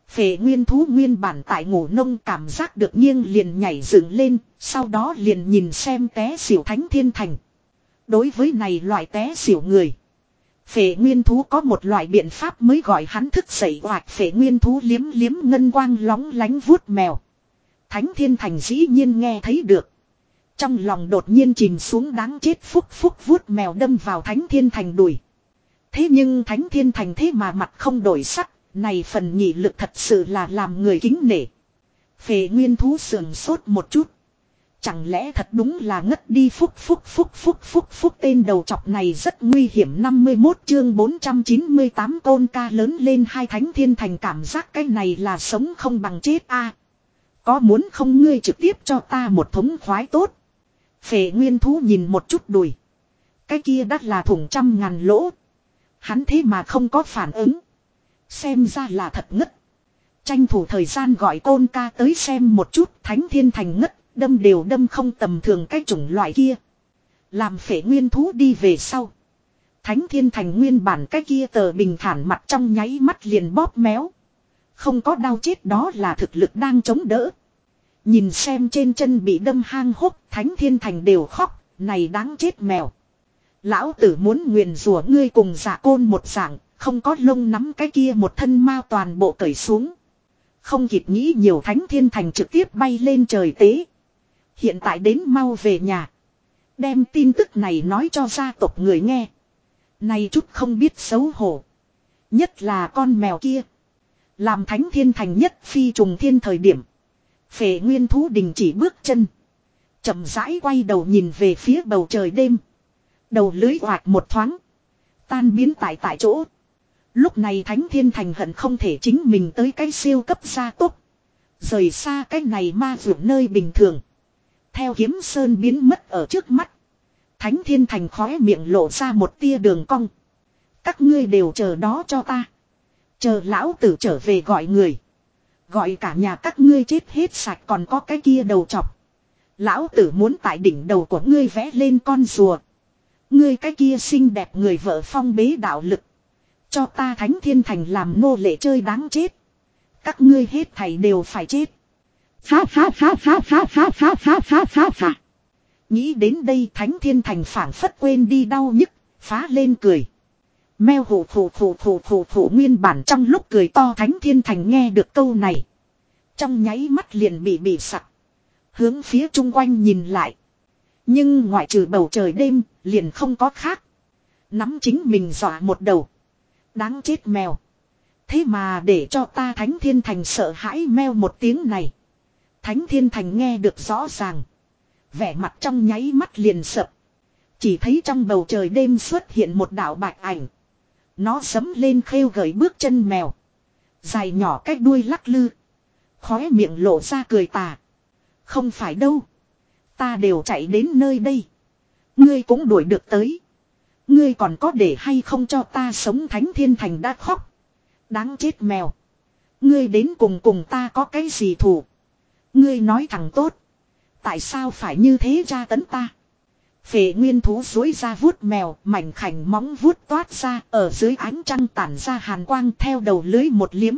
Phệ nguyên thú nguyên bản tại ngủ nông cảm giác được nghiêng liền nhảy dựng lên, sau đó liền nhìn xem té xỉu Thánh Thiên Thành. Đối với này loại té xỉu người. Phệ nguyên thú có một loại biện pháp mới gọi hắn thức dậy hoặc phệ nguyên thú liếm liếm ngân quang lóng lánh vuốt mèo. Thánh thiên thành dĩ nhiên nghe thấy được. Trong lòng đột nhiên chìm xuống đáng chết phúc phúc vuốt mèo đâm vào thánh thiên thành đùi. Thế nhưng thánh thiên thành thế mà mặt không đổi sắc, này phần nhị lực thật sự là làm người kính nể. Phệ nguyên thú sườn sốt một chút. Chẳng lẽ thật đúng là ngất đi phúc phúc phúc phúc phúc phúc tên đầu chọc này rất nguy hiểm 51 chương 498 tôn ca lớn lên hai thánh thiên thành cảm giác cái này là sống không bằng chết a có muốn không ngươi trực tiếp cho ta một thống khoái tốt. Phệ nguyên thú nhìn một chút đùi. Cái kia đắt là thủng trăm ngàn lỗ. Hắn thế mà không có phản ứng. Xem ra là thật ngất. Tranh thủ thời gian gọi tôn ca tới xem một chút thánh thiên thành ngất, Đâm đều đâm không tầm thường cái chủng loại kia. Làm phệ nguyên thú đi về sau. Thánh thiên thành nguyên bản cái kia tờ bình thản mặt trong nháy mắt liền bóp méo. Không có đau chết đó là thực lực đang chống đỡ. Nhìn xem trên chân bị đâm hang hốc thánh thiên thành đều khóc, này đáng chết mèo. Lão tử muốn nguyền rủa ngươi cùng giả côn một dạng, không có lông nắm cái kia một thân mao toàn bộ cởi xuống. Không kịp nghĩ nhiều thánh thiên thành trực tiếp bay lên trời tế. Hiện tại đến mau về nhà. Đem tin tức này nói cho gia tộc người nghe. Này chút không biết xấu hổ. Nhất là con mèo kia. Làm thánh thiên thành nhất phi trùng thiên thời điểm. Phệ nguyên thú đình chỉ bước chân. chậm rãi quay đầu nhìn về phía bầu trời đêm. Đầu lưới hoạt một thoáng. Tan biến tại tại chỗ. Lúc này thánh thiên thành hận không thể chính mình tới cái siêu cấp gia tốt. Rời xa cái này ma vượt nơi bình thường. Theo kiếm sơn biến mất ở trước mắt. Thánh thiên thành khóe miệng lộ ra một tia đường cong. Các ngươi đều chờ đó cho ta. Chờ lão tử trở về gọi người. Gọi cả nhà các ngươi chết hết sạch còn có cái kia đầu chọc. Lão tử muốn tại đỉnh đầu của ngươi vẽ lên con rùa. Ngươi cái kia xinh đẹp người vợ phong bế đạo lực. Cho ta thánh thiên thành làm nô lệ chơi đáng chết. Các ngươi hết thảy đều phải chết. Phá phá phá phá phá phá phá phá phá phá phá. Nghĩ đến đây thánh thiên thành phảng phất quên đi đau nhức, phá lên cười. Mèo hổ thủ thủ thủ thủ thủ nguyên bản trong lúc cười to thánh thiên thành nghe được câu này. Trong nháy mắt liền bị bị sặc. Hướng phía chung quanh nhìn lại. Nhưng ngoại trừ bầu trời đêm, liền không có khác. Nắm chính mình dọa một đầu. Đáng chết mèo. Thế mà để cho ta thánh thiên thành sợ hãi meo một tiếng này. Thánh thiên thành nghe được rõ ràng. Vẻ mặt trong nháy mắt liền sập. Chỉ thấy trong bầu trời đêm xuất hiện một đạo bạch ảnh. Nó sấm lên khêu gợi bước chân mèo. Dài nhỏ cách đuôi lắc lư. Khóe miệng lộ ra cười tà. Không phải đâu. Ta đều chạy đến nơi đây. Ngươi cũng đuổi được tới. Ngươi còn có để hay không cho ta sống thánh thiên thành đã khóc. Đáng chết mèo. Ngươi đến cùng cùng ta có cái gì thù. Ngươi nói thẳng tốt. Tại sao phải như thế tra tấn ta? Phệ nguyên thú dối ra vuốt mèo, mảnh khảnh móng vuốt toát ra, ở dưới ánh trăng tản ra hàn quang theo đầu lưới một liếm.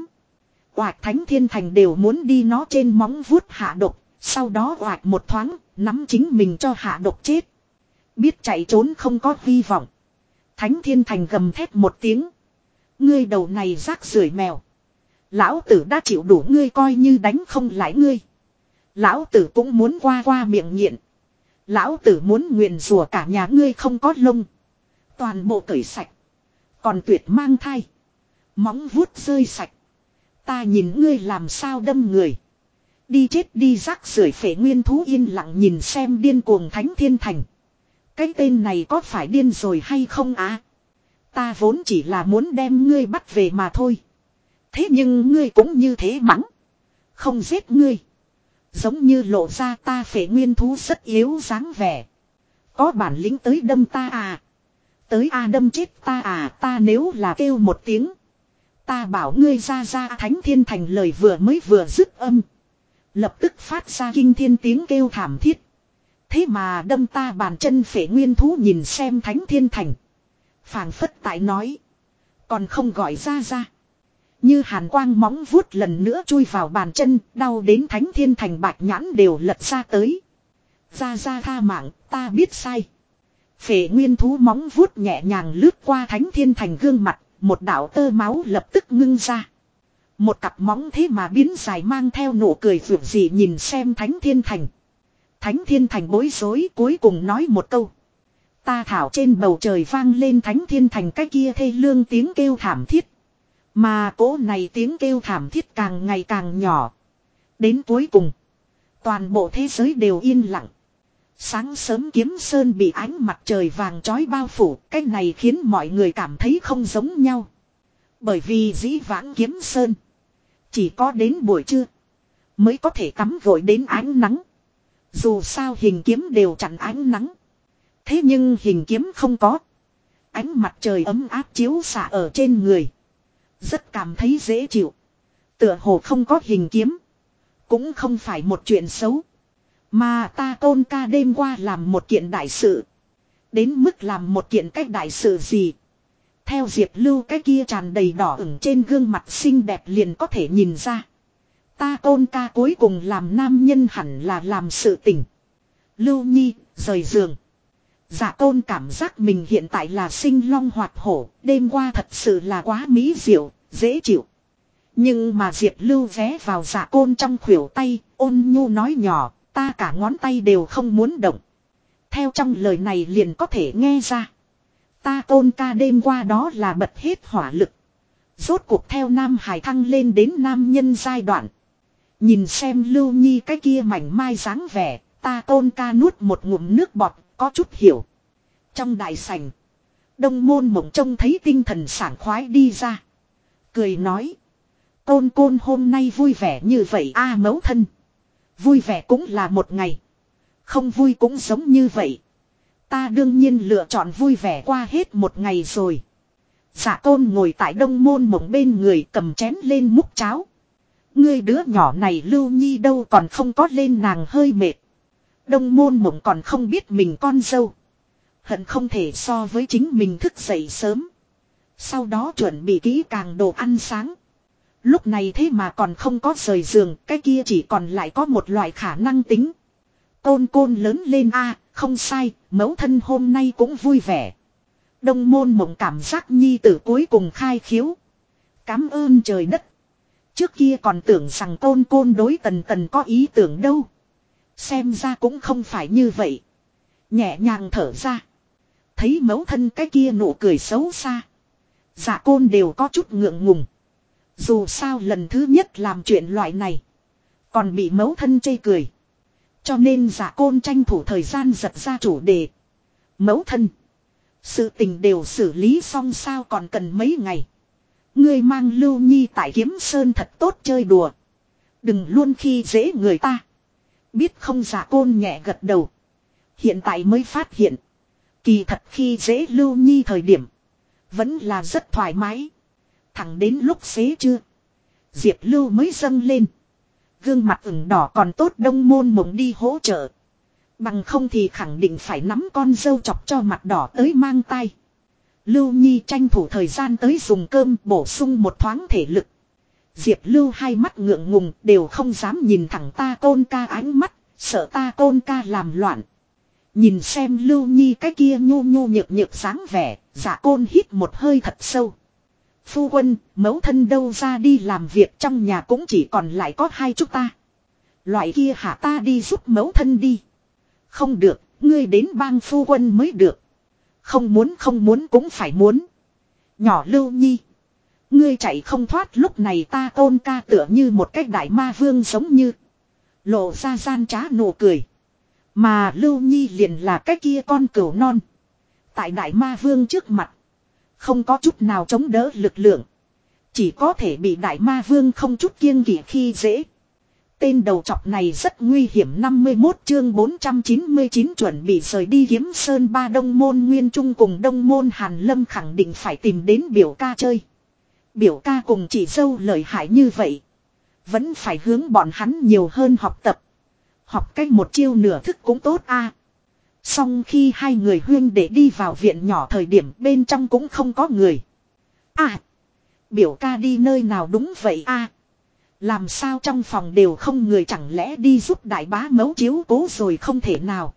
Oạc thánh thiên thành đều muốn đi nó trên móng vuốt hạ độc, sau đó oạc một thoáng, nắm chính mình cho hạ độc chết. Biết chạy trốn không có hy vọng. Thánh thiên thành gầm thét một tiếng. Ngươi đầu này rác rưởi mèo. Lão tử đã chịu đủ ngươi coi như đánh không lại ngươi. Lão tử cũng muốn qua qua miệng nghiện. Lão tử muốn nguyện rùa cả nhà ngươi không có lông. Toàn bộ cởi sạch. Còn tuyệt mang thai. Móng vuốt rơi sạch. Ta nhìn ngươi làm sao đâm người. Đi chết đi rác rưởi phể nguyên thú yên lặng nhìn xem điên cuồng thánh thiên thành. Cái tên này có phải điên rồi hay không á? Ta vốn chỉ là muốn đem ngươi bắt về mà thôi. Thế nhưng ngươi cũng như thế mắng. Không giết ngươi. Giống như lộ ra ta phể nguyên thú rất yếu dáng vẻ. Có bản lĩnh tới đâm ta à. Tới a đâm chết ta à ta nếu là kêu một tiếng. Ta bảo ngươi ra ra thánh thiên thành lời vừa mới vừa dứt âm. Lập tức phát ra kinh thiên tiếng kêu thảm thiết. Thế mà đâm ta bàn chân phể nguyên thú nhìn xem thánh thiên thành. phảng phất tại nói. Còn không gọi ra ra. Như hàn quang móng vuốt lần nữa chui vào bàn chân, đau đến thánh thiên thành bạch nhãn đều lật ra tới. Ra ra tha mạng, ta biết sai. Phệ nguyên thú móng vuốt nhẹ nhàng lướt qua thánh thiên thành gương mặt, một đạo tơ máu lập tức ngưng ra. Một cặp móng thế mà biến dài mang theo nụ cười vượt gì nhìn xem thánh thiên thành. Thánh thiên thành bối rối cuối cùng nói một câu. Ta thảo trên bầu trời vang lên thánh thiên thành cái kia thê lương tiếng kêu thảm thiết. Mà cỗ này tiếng kêu thảm thiết càng ngày càng nhỏ. Đến cuối cùng. Toàn bộ thế giới đều yên lặng. Sáng sớm kiếm sơn bị ánh mặt trời vàng trói bao phủ. Cái này khiến mọi người cảm thấy không giống nhau. Bởi vì dĩ vãng kiếm sơn. Chỉ có đến buổi trưa. Mới có thể tắm gội đến ánh nắng. Dù sao hình kiếm đều chặn ánh nắng. Thế nhưng hình kiếm không có. Ánh mặt trời ấm áp chiếu xạ ở trên người. Rất cảm thấy dễ chịu. Tựa hồ không có hình kiếm. Cũng không phải một chuyện xấu. Mà ta tôn ca đêm qua làm một kiện đại sự. Đến mức làm một kiện cách đại sự gì. Theo Diệp Lưu cái kia tràn đầy đỏ ửng trên gương mặt xinh đẹp liền có thể nhìn ra. Ta tôn ca cuối cùng làm nam nhân hẳn là làm sự tình. Lưu Nhi, rời giường. Dạ tôn cảm giác mình hiện tại là sinh long hoạt hổ, đêm qua thật sự là quá mỹ diệu, dễ chịu. Nhưng mà Diệp Lưu vé vào dạ côn trong khuỷu tay, ôn nhu nói nhỏ, ta cả ngón tay đều không muốn động. Theo trong lời này liền có thể nghe ra. Ta tôn ca đêm qua đó là bật hết hỏa lực. Rốt cuộc theo Nam Hải thăng lên đến Nam nhân giai đoạn. Nhìn xem Lưu Nhi cái kia mảnh mai dáng vẻ, ta tôn ca nuốt một ngụm nước bọt, có chút hiểu. Trong đại sảnh, đông môn mộng trông thấy tinh thần sảng khoái đi ra. Cười nói, côn côn hôm nay vui vẻ như vậy a mấu thân. Vui vẻ cũng là một ngày. Không vui cũng giống như vậy. Ta đương nhiên lựa chọn vui vẻ qua hết một ngày rồi. Giả tôn ngồi tại đông môn mộng bên người cầm chén lên múc cháo. Ngươi đứa nhỏ này lưu nhi đâu còn không có lên nàng hơi mệt. Đông môn mộng còn không biết mình con dâu. Hận không thể so với chính mình thức dậy sớm. Sau đó chuẩn bị kỹ càng đồ ăn sáng. Lúc này thế mà còn không có rời giường, cái kia chỉ còn lại có một loại khả năng tính. Côn côn lớn lên a không sai, mẫu thân hôm nay cũng vui vẻ. Đông môn mộng cảm giác nhi tử cuối cùng khai khiếu. Cám ơn trời đất. Trước kia còn tưởng rằng côn côn đối tần tần có ý tưởng đâu. Xem ra cũng không phải như vậy. Nhẹ nhàng thở ra. Thấy mẫu thân cái kia nụ cười xấu xa. Dạ côn đều có chút ngượng ngùng. Dù sao lần thứ nhất làm chuyện loại này. Còn bị mẫu thân chê cười. Cho nên giả côn tranh thủ thời gian giật ra chủ đề. Mẫu thân. Sự tình đều xử lý xong sao còn cần mấy ngày. Ngươi mang lưu nhi tại kiếm sơn thật tốt chơi đùa. Đừng luôn khi dễ người ta. Biết không giả côn nhẹ gật đầu. Hiện tại mới phát hiện. Kỳ thật khi dễ lưu nhi thời điểm. Vẫn là rất thoải mái. Thẳng đến lúc xế chưa. Diệp lưu mới dâng lên. Gương mặt ửng đỏ còn tốt đông môn mộng đi hỗ trợ. Bằng không thì khẳng định phải nắm con dâu chọc cho mặt đỏ tới mang tay. Lưu Nhi tranh thủ thời gian tới dùng cơm bổ sung một thoáng thể lực. Diệp Lưu hai mắt ngượng ngùng đều không dám nhìn thẳng ta côn ca ánh mắt, sợ ta côn ca làm loạn. Nhìn xem Lưu Nhi cái kia nhu nhu nhược nhược sáng vẻ, giả côn hít một hơi thật sâu. Phu quân, mẫu thân đâu ra đi làm việc trong nhà cũng chỉ còn lại có hai chúng ta. Loại kia hả ta đi giúp mẫu thân đi. Không được, ngươi đến bang phu quân mới được. Không muốn không muốn cũng phải muốn. Nhỏ lưu nhi. Ngươi chạy không thoát lúc này ta tôn ca tựa như một cách đại ma vương giống như. Lộ ra gian trá nụ cười. Mà lưu nhi liền là cái kia con cừu non. Tại đại ma vương trước mặt. Không có chút nào chống đỡ lực lượng. Chỉ có thể bị đại ma vương không chút kiêng kỵ khi dễ. Tên đầu chọc này rất nguy hiểm 51 chương 499 chuẩn bị rời đi kiếm sơn ba đông môn nguyên trung cùng đông môn hàn lâm khẳng định phải tìm đến biểu ca chơi. Biểu ca cùng chỉ dâu lợi hại như vậy. Vẫn phải hướng bọn hắn nhiều hơn học tập. Học cách một chiêu nửa thức cũng tốt a. Xong khi hai người huyên để đi vào viện nhỏ thời điểm bên trong cũng không có người. À. Biểu ca đi nơi nào đúng vậy a Làm sao trong phòng đều không người chẳng lẽ đi giúp đại bá mấu chiếu cố rồi không thể nào.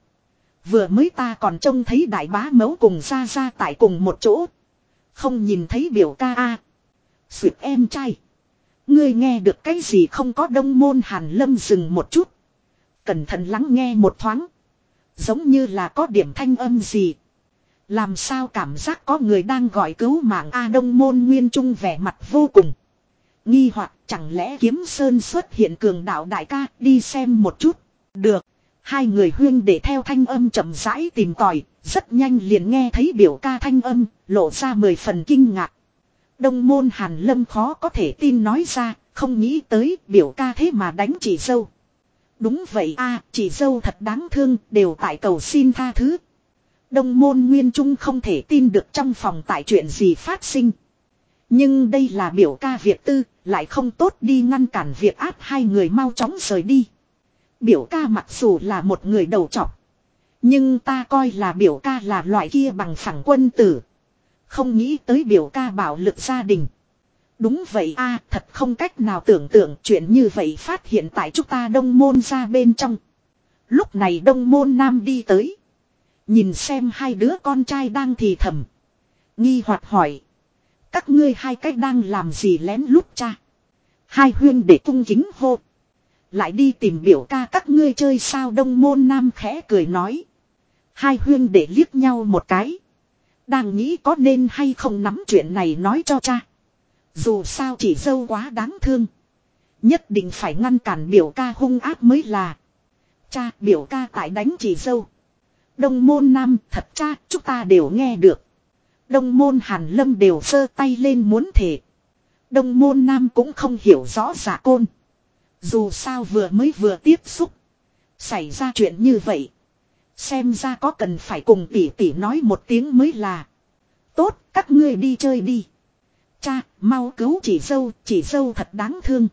Vừa mới ta còn trông thấy đại bá mấu cùng ra ra tại cùng một chỗ. Không nhìn thấy biểu ca a Suyệt em trai. Ngươi nghe được cái gì không có đông môn hàn lâm dừng một chút. Cẩn thận lắng nghe một thoáng. Giống như là có điểm thanh âm gì. Làm sao cảm giác có người đang gọi cứu mạng A Đông Môn Nguyên Trung vẻ mặt vô cùng. Nghi hoặc chẳng lẽ kiếm sơn xuất hiện cường đạo đại ca đi xem một chút. Được. Hai người huyên để theo thanh âm chậm rãi tìm tòi. Rất nhanh liền nghe thấy biểu ca thanh âm, lộ ra mười phần kinh ngạc. Đông môn hàn lâm khó có thể tin nói ra, không nghĩ tới biểu ca thế mà đánh chị dâu. Đúng vậy a chị dâu thật đáng thương, đều tại cầu xin tha thứ. Đông môn nguyên trung không thể tin được trong phòng tại chuyện gì phát sinh. Nhưng đây là biểu ca việc tư, lại không tốt đi ngăn cản việc áp hai người mau chóng rời đi. Biểu ca mặc dù là một người đầu trọc. Nhưng ta coi là biểu ca là loại kia bằng phẳng quân tử. Không nghĩ tới biểu ca bảo lực gia đình. Đúng vậy a, thật không cách nào tưởng tượng chuyện như vậy phát hiện tại chúng ta đông môn ra bên trong. Lúc này đông môn nam đi tới. Nhìn xem hai đứa con trai đang thì thầm. Nghi hoặc hỏi. Các ngươi hai cách đang làm gì lén lút cha. Hai huyên để cung kính hô. Lại đi tìm biểu ca các ngươi chơi sao đông môn nam khẽ cười nói. Hai huyên để liếc nhau một cái. Đang nghĩ có nên hay không nắm chuyện này nói cho cha. Dù sao chỉ dâu quá đáng thương. Nhất định phải ngăn cản biểu ca hung ác mới là. Cha, biểu ca tại đánh chỉ dâu. Đông môn nam, thật cha, chúng ta đều nghe được. Đông môn hàn lâm đều sơ tay lên muốn thể. Đông môn nam cũng không hiểu rõ giả côn. Dù sao vừa mới vừa tiếp xúc. Xảy ra chuyện như vậy. Xem ra có cần phải cùng tỷ tỷ nói một tiếng mới là. Tốt, các ngươi đi chơi đi. Cha, mau cứu chỉ dâu, chỉ dâu thật đáng thương.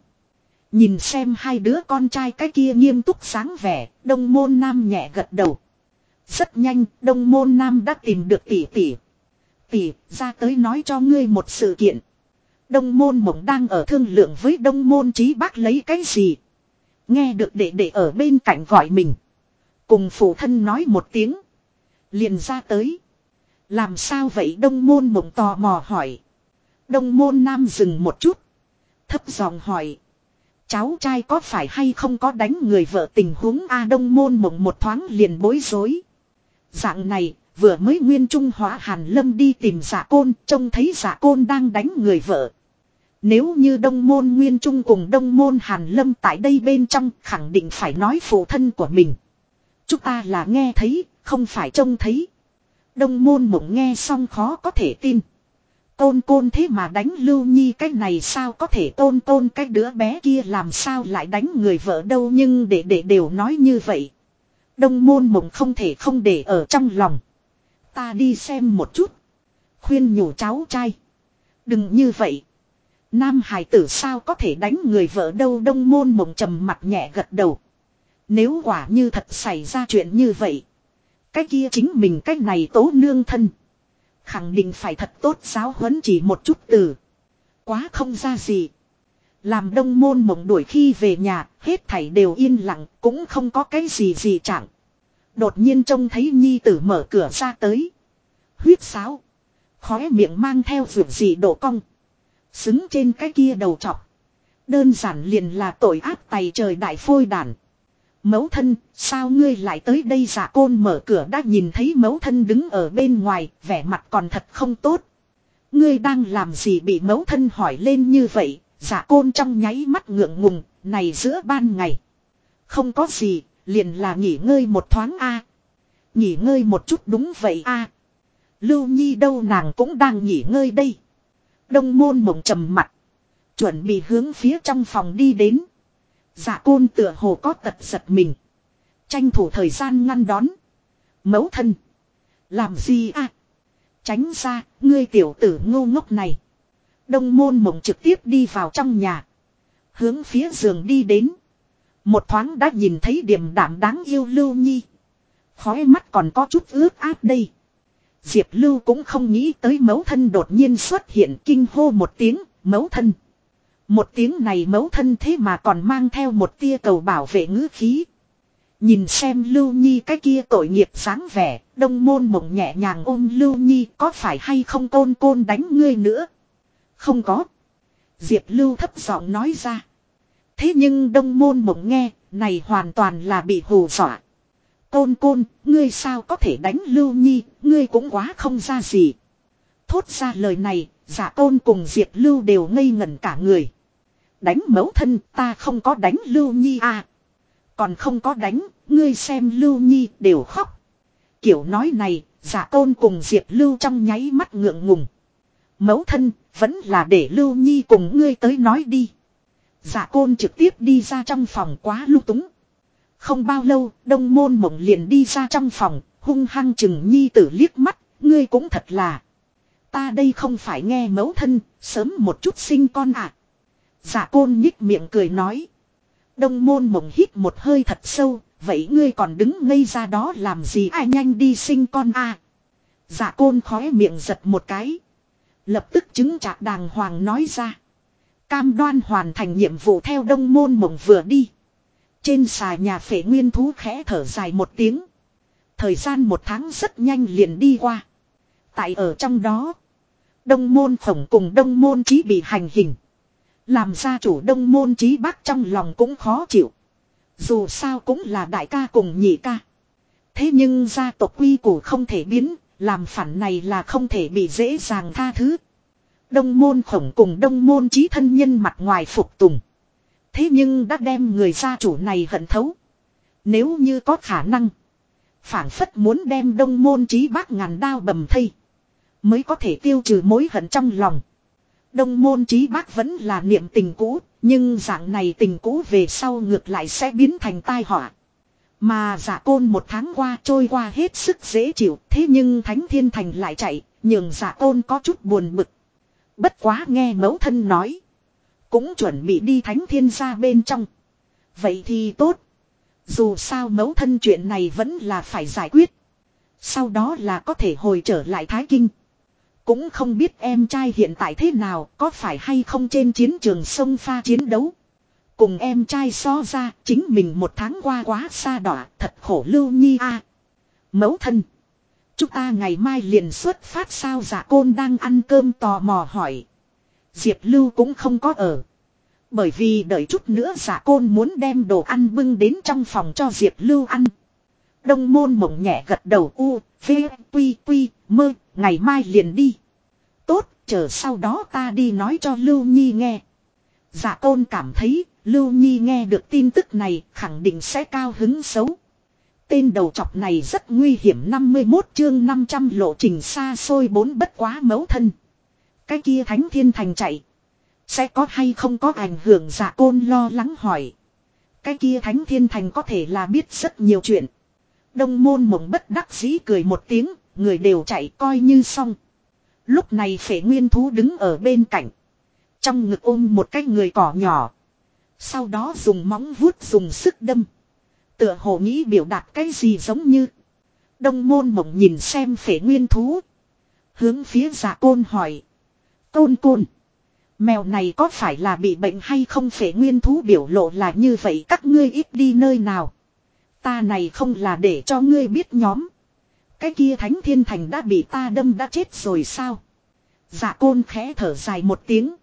Nhìn xem hai đứa con trai cái kia nghiêm túc sáng vẻ, đông môn nam nhẹ gật đầu. Rất nhanh, đông môn nam đã tìm được tỷ tỷ. Tỷ, ra tới nói cho ngươi một sự kiện. Đông môn mộng đang ở thương lượng với đông môn trí bác lấy cái gì. Nghe được đệ đệ ở bên cạnh gọi mình. Cùng phụ thân nói một tiếng. Liền ra tới. Làm sao vậy đông môn mộng tò mò hỏi. Đông môn nam dừng một chút. Thấp giọng hỏi. Cháu trai có phải hay không có đánh người vợ tình huống A đông môn mộng một thoáng liền bối rối. Dạng này, vừa mới nguyên trung hóa hàn lâm đi tìm giả côn, trông thấy giả côn đang đánh người vợ. Nếu như đông môn nguyên trung cùng đông môn hàn lâm tại đây bên trong khẳng định phải nói phụ thân của mình. Chúng ta là nghe thấy, không phải trông thấy. Đông môn mộng nghe xong khó có thể tin. Tôn côn thế mà đánh lưu nhi cái này sao có thể tôn tôn cái đứa bé kia làm sao lại đánh người vợ đâu nhưng để để đều nói như vậy. Đông môn mộng không thể không để ở trong lòng. Ta đi xem một chút. Khuyên nhủ cháu trai. Đừng như vậy. Nam hải tử sao có thể đánh người vợ đâu đông môn mộng trầm mặt nhẹ gật đầu. Nếu quả như thật xảy ra chuyện như vậy. Cái kia chính mình cách này tố nương thân. Khẳng định phải thật tốt giáo huấn chỉ một chút từ. Quá không ra gì. Làm đông môn mộng đuổi khi về nhà, hết thảy đều yên lặng, cũng không có cái gì gì chẳng. Đột nhiên trông thấy nhi tử mở cửa ra tới. Huyết sáo. Khóe miệng mang theo vượt gì độ cong. Xứng trên cái kia đầu chọc. Đơn giản liền là tội ác tày trời đại phôi đản mẫu thân, sao ngươi lại tới đây giả côn mở cửa đã nhìn thấy mẫu thân đứng ở bên ngoài, vẻ mặt còn thật không tốt. Ngươi đang làm gì bị mẫu thân hỏi lên như vậy, giả côn trong nháy mắt ngượng ngùng, này giữa ban ngày. Không có gì, liền là nghỉ ngơi một thoáng a Nghỉ ngơi một chút đúng vậy a Lưu Nhi đâu nàng cũng đang nghỉ ngơi đây. Đông môn mộng trầm mặt. Chuẩn bị hướng phía trong phòng đi đến. Dạ côn tựa hồ có tật giật mình. Tranh thủ thời gian ngăn đón. Mẫu thân. Làm gì à? Tránh ra, ngươi tiểu tử ngô ngốc này. Đông môn mộng trực tiếp đi vào trong nhà. Hướng phía giường đi đến. Một thoáng đã nhìn thấy điểm đảm đáng yêu Lưu Nhi. Khói mắt còn có chút ướt át đây. Diệp Lưu cũng không nghĩ tới mẫu thân đột nhiên xuất hiện kinh hô một tiếng, mẫu thân. Một tiếng này mấu thân thế mà còn mang theo một tia cầu bảo vệ ngữ khí. Nhìn xem Lưu Nhi cái kia tội nghiệp sáng vẻ, đông môn mộng nhẹ nhàng ôm Lưu Nhi có phải hay không côn côn đánh ngươi nữa. Không có. Diệp Lưu thấp giọng nói ra. Thế nhưng đông môn mộng nghe, này hoàn toàn là bị hù dọa. Côn côn, ngươi sao có thể đánh Lưu Nhi, ngươi cũng quá không ra gì. Thốt ra lời này, dạ giả côn cùng Diệp Lưu đều ngây ngẩn cả người. Đánh mẫu thân, ta không có đánh Lưu Nhi à. Còn không có đánh, ngươi xem Lưu Nhi đều khóc. Kiểu nói này, giả tôn cùng Diệp Lưu trong nháy mắt ngượng ngùng. Mẫu thân, vẫn là để Lưu Nhi cùng ngươi tới nói đi. Giả côn trực tiếp đi ra trong phòng quá lưu túng. Không bao lâu, đông môn mộng liền đi ra trong phòng, hung hăng chừng Nhi tử liếc mắt, ngươi cũng thật là. Ta đây không phải nghe mẫu thân, sớm một chút sinh con à. Giả côn nhích miệng cười nói. Đông môn mộng hít một hơi thật sâu, vậy ngươi còn đứng ngây ra đó làm gì ai nhanh đi sinh con à. Giả côn khóe miệng giật một cái. Lập tức chứng trạc đàng hoàng nói ra. Cam đoan hoàn thành nhiệm vụ theo đông môn mộng vừa đi. Trên xà nhà phể nguyên thú khẽ thở dài một tiếng. Thời gian một tháng rất nhanh liền đi qua. Tại ở trong đó. Đông môn khổng cùng đông môn trí bị hành hình. Làm gia chủ đông môn trí bác trong lòng cũng khó chịu. Dù sao cũng là đại ca cùng nhị ca. Thế nhưng gia tộc quy củ không thể biến, làm phản này là không thể bị dễ dàng tha thứ. Đông môn khổng cùng đông môn trí thân nhân mặt ngoài phục tùng. Thế nhưng đã đem người gia chủ này hận thấu. Nếu như có khả năng. phản phất muốn đem đông môn trí bác ngàn đao bầm thây. Mới có thể tiêu trừ mối hận trong lòng. Đông môn trí bác vẫn là niệm tình cũ. Nhưng dạng này tình cũ về sau ngược lại sẽ biến thành tai họa. Mà giả côn một tháng qua trôi qua hết sức dễ chịu. Thế nhưng thánh thiên thành lại chạy. nhường giả côn có chút buồn bực. Bất quá nghe mẫu thân nói. Cũng chuẩn bị đi thánh thiên ra bên trong. Vậy thì tốt. Dù sao mẫu thân chuyện này vẫn là phải giải quyết. Sau đó là có thể hồi trở lại Thái Kinh. Cũng không biết em trai hiện tại thế nào, có phải hay không trên chiến trường sông pha chiến đấu. Cùng em trai so ra, chính mình một tháng qua quá xa đỏ, thật khổ lưu nhi a. Mẫu thân. Chúng ta ngày mai liền xuất phát sao giả côn đang ăn cơm tò mò hỏi. Diệp Lưu cũng không có ở. Bởi vì đợi chút nữa giả côn muốn đem đồ ăn bưng đến trong phòng cho Diệp Lưu ăn. Đông môn mộng nhẹ gật đầu u, v, quy, quy, mơ, ngày mai liền đi. Tốt, chờ sau đó ta đi nói cho Lưu Nhi nghe. Giả tôn cảm thấy, Lưu Nhi nghe được tin tức này khẳng định sẽ cao hứng xấu. Tên đầu chọc này rất nguy hiểm 51 chương 500 lộ trình xa xôi bốn bất quá mấu thân. Cái kia thánh thiên thành chạy. Sẽ có hay không có ảnh hưởng dạ giả côn lo lắng hỏi. Cái kia thánh thiên thành có thể là biết rất nhiều chuyện. Đông môn mộng bất đắc dĩ cười một tiếng, người đều chạy coi như xong. Lúc này phể nguyên thú đứng ở bên cạnh. Trong ngực ôm một cái người cỏ nhỏ. Sau đó dùng móng vuốt dùng sức đâm. Tựa hồ nghĩ biểu đạt cái gì giống như. Đông môn mộng nhìn xem phể nguyên thú. Hướng phía giả côn hỏi. Côn côn. Mèo này có phải là bị bệnh hay không phể nguyên thú biểu lộ là như vậy các ngươi ít đi nơi nào. Ta này không là để cho ngươi biết nhóm. Cái kia thánh thiên thành đã bị ta đâm đã chết rồi sao? Dạ côn khẽ thở dài một tiếng.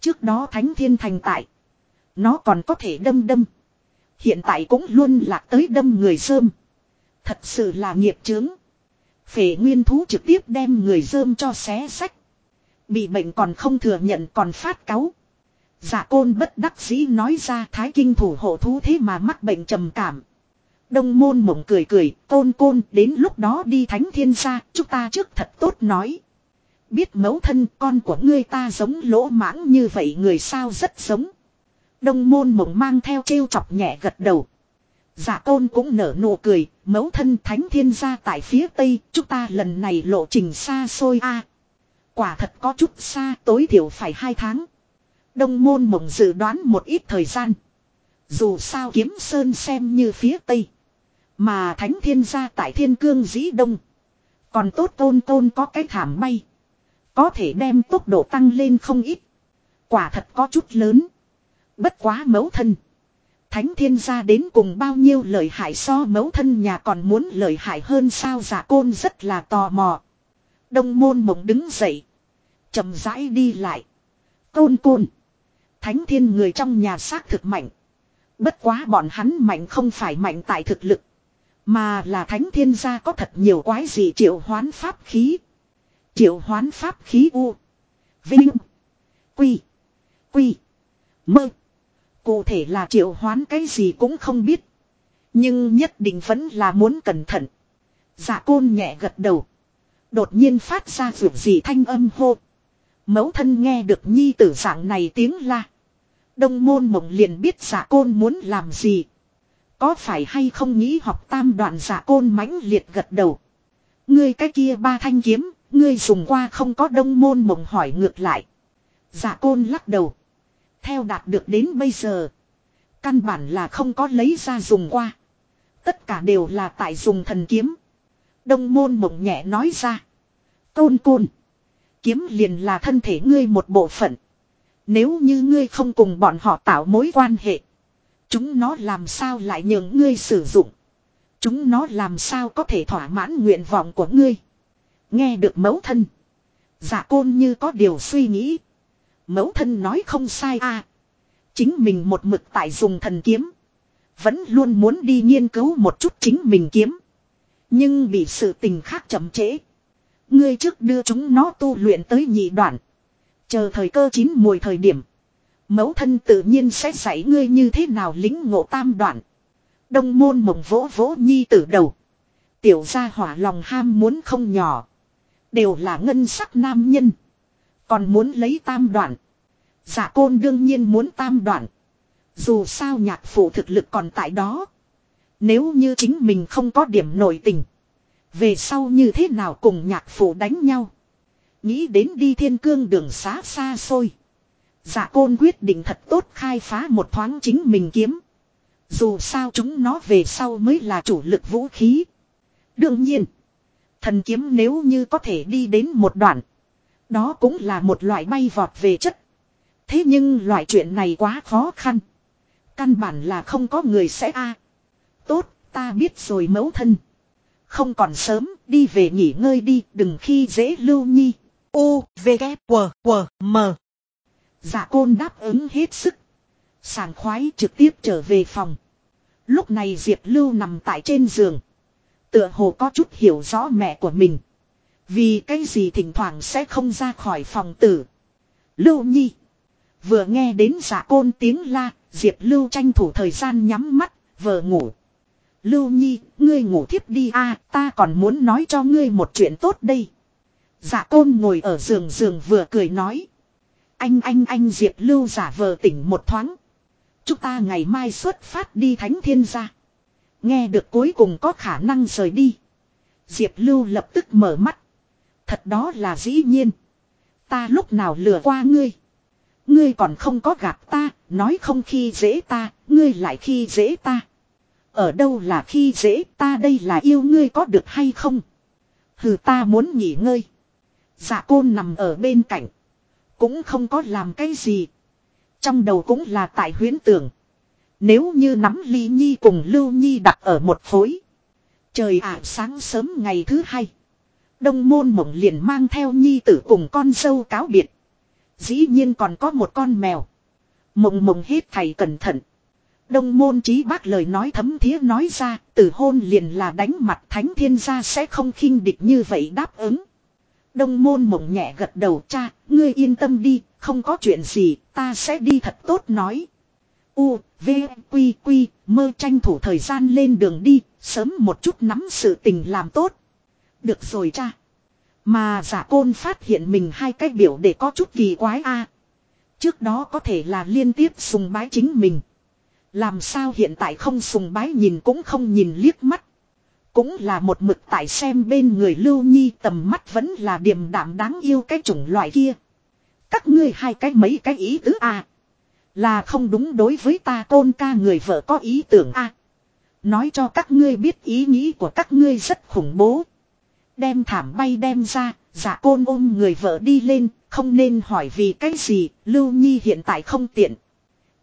Trước đó thánh thiên thành tại. Nó còn có thể đâm đâm. Hiện tại cũng luôn lạc tới đâm người sơm. Thật sự là nghiệp chướng. Phể nguyên thú trực tiếp đem người dơm cho xé sách. Bị bệnh còn không thừa nhận còn phát cáu. Dạ côn bất đắc dĩ nói ra thái kinh thủ hộ thú thế mà mắc bệnh trầm cảm. Đông môn mộng cười cười, côn côn, đến lúc đó đi thánh thiên gia, chúng ta trước thật tốt nói. Biết mẫu thân con của ngươi ta giống lỗ mãng như vậy người sao rất giống. Đông môn mộng mang theo trêu chọc nhẹ gật đầu. Dạ Giả tôn cũng nở nụ cười, mẫu thân thánh thiên gia tại phía tây, chúng ta lần này lộ trình xa xôi a. quả thật có chút xa, tối thiểu phải hai tháng. Đông môn mộng dự đoán một ít thời gian. Dù sao kiếm sơn xem như phía tây. Mà thánh thiên gia tại thiên cương dĩ đông. Còn tốt tôn tôn có cái thảm bay. Có thể đem tốc độ tăng lên không ít. Quả thật có chút lớn. Bất quá mẫu thân. Thánh thiên gia đến cùng bao nhiêu lợi hại so mẫu thân nhà còn muốn lợi hại hơn sao giả côn rất là tò mò. Đông môn mộng đứng dậy. chậm rãi đi lại. Côn côn. Thánh thiên người trong nhà xác thực mạnh. Bất quá bọn hắn mạnh không phải mạnh tại thực lực. Mà là thánh thiên gia có thật nhiều quái gì triệu hoán pháp khí. Triệu hoán pháp khí U. Vinh. Quy. Quy. Mơ. Cụ thể là triệu hoán cái gì cũng không biết. Nhưng nhất định vẫn là muốn cẩn thận. Dạ côn nhẹ gật đầu. Đột nhiên phát ra rượu gì thanh âm hô. Mẫu thân nghe được nhi tử dạng này tiếng la. Đông môn mộng liền biết giả dạ côn muốn làm gì. Có phải hay không nghĩ học tam đoạn giả côn mãnh liệt gật đầu. Ngươi cái kia ba thanh kiếm, ngươi dùng qua không có đông môn mộng hỏi ngược lại. Giả côn lắc đầu. Theo đạt được đến bây giờ. Căn bản là không có lấy ra dùng qua. Tất cả đều là tại dùng thần kiếm. Đông môn mộng nhẹ nói ra. Côn côn. Kiếm liền là thân thể ngươi một bộ phận. Nếu như ngươi không cùng bọn họ tạo mối quan hệ. Chúng nó làm sao lại nhường ngươi sử dụng. Chúng nó làm sao có thể thỏa mãn nguyện vọng của ngươi. Nghe được mẫu thân. giả côn như có điều suy nghĩ. Mẫu thân nói không sai a Chính mình một mực tại dùng thần kiếm. Vẫn luôn muốn đi nghiên cứu một chút chính mình kiếm. Nhưng bị sự tình khác chậm trễ. Ngươi trước đưa chúng nó tu luyện tới nhị đoạn. Chờ thời cơ chín mùi thời điểm. Mẫu thân tự nhiên sẽ dạy ngươi như thế nào lính ngộ tam đoạn. Đông môn mộng vỗ vỗ nhi tử đầu. Tiểu gia hỏa lòng ham muốn không nhỏ. Đều là ngân sắc nam nhân. Còn muốn lấy tam đoạn. Giả côn đương nhiên muốn tam đoạn. Dù sao nhạc phụ thực lực còn tại đó. Nếu như chính mình không có điểm nổi tình. Về sau như thế nào cùng nhạc phụ đánh nhau. Nghĩ đến đi thiên cương đường xá xa xôi. Dạ côn quyết định thật tốt khai phá một thoáng chính mình kiếm. Dù sao chúng nó về sau mới là chủ lực vũ khí. Đương nhiên. Thần kiếm nếu như có thể đi đến một đoạn. Đó cũng là một loại bay vọt về chất. Thế nhưng loại chuyện này quá khó khăn. Căn bản là không có người sẽ a. Tốt, ta biết rồi mẫu thân. Không còn sớm, đi về nghỉ ngơi đi, đừng khi dễ lưu nhi. U, V, K, W, W, M. Dạ côn đáp ứng hết sức. Sàng khoái trực tiếp trở về phòng. Lúc này Diệp Lưu nằm tại trên giường. Tựa hồ có chút hiểu rõ mẹ của mình. Vì cái gì thỉnh thoảng sẽ không ra khỏi phòng tử. Lưu Nhi. Vừa nghe đến giả côn tiếng la, Diệp Lưu tranh thủ thời gian nhắm mắt, vờ ngủ. Lưu Nhi, ngươi ngủ thiếp đi a, ta còn muốn nói cho ngươi một chuyện tốt đây. Dạ côn ngồi ở giường giường vừa cười nói. Anh anh anh Diệp Lưu giả vờ tỉnh một thoáng. Chúng ta ngày mai xuất phát đi thánh thiên gia. Nghe được cuối cùng có khả năng rời đi. Diệp Lưu lập tức mở mắt. Thật đó là dĩ nhiên. Ta lúc nào lừa qua ngươi. Ngươi còn không có gặp ta, nói không khi dễ ta, ngươi lại khi dễ ta. Ở đâu là khi dễ ta đây là yêu ngươi có được hay không? Hừ ta muốn nghỉ ngơi. Dạ côn nằm ở bên cạnh. Cũng không có làm cái gì. Trong đầu cũng là tại huyến tưởng. Nếu như nắm ly nhi cùng lưu nhi đặt ở một phối. Trời ả sáng sớm ngày thứ hai. Đông môn mộng liền mang theo nhi tử cùng con dâu cáo biệt. Dĩ nhiên còn có một con mèo. Mộng mộng hết thầy cẩn thận. Đông môn trí bác lời nói thấm thía nói ra, tử hôn liền là đánh mặt thánh thiên gia sẽ không khinh địch như vậy đáp ứng. Đông môn mộng nhẹ gật đầu cha, ngươi yên tâm đi, không có chuyện gì, ta sẽ đi thật tốt nói. U, V, Quy, Quy, mơ tranh thủ thời gian lên đường đi, sớm một chút nắm sự tình làm tốt. Được rồi cha. Mà giả côn phát hiện mình hai cái biểu để có chút kỳ quái a Trước đó có thể là liên tiếp sùng bái chính mình. Làm sao hiện tại không sùng bái nhìn cũng không nhìn liếc mắt. Cũng là một mực tại xem bên người Lưu Nhi tầm mắt vẫn là điềm đạm đáng yêu cái chủng loại kia. Các ngươi hai cái mấy cái ý tứ à. Là không đúng đối với ta tôn ca người vợ có ý tưởng à. Nói cho các ngươi biết ý nghĩ của các ngươi rất khủng bố. Đem thảm bay đem ra, giả côn ôm người vợ đi lên, không nên hỏi vì cái gì, Lưu Nhi hiện tại không tiện.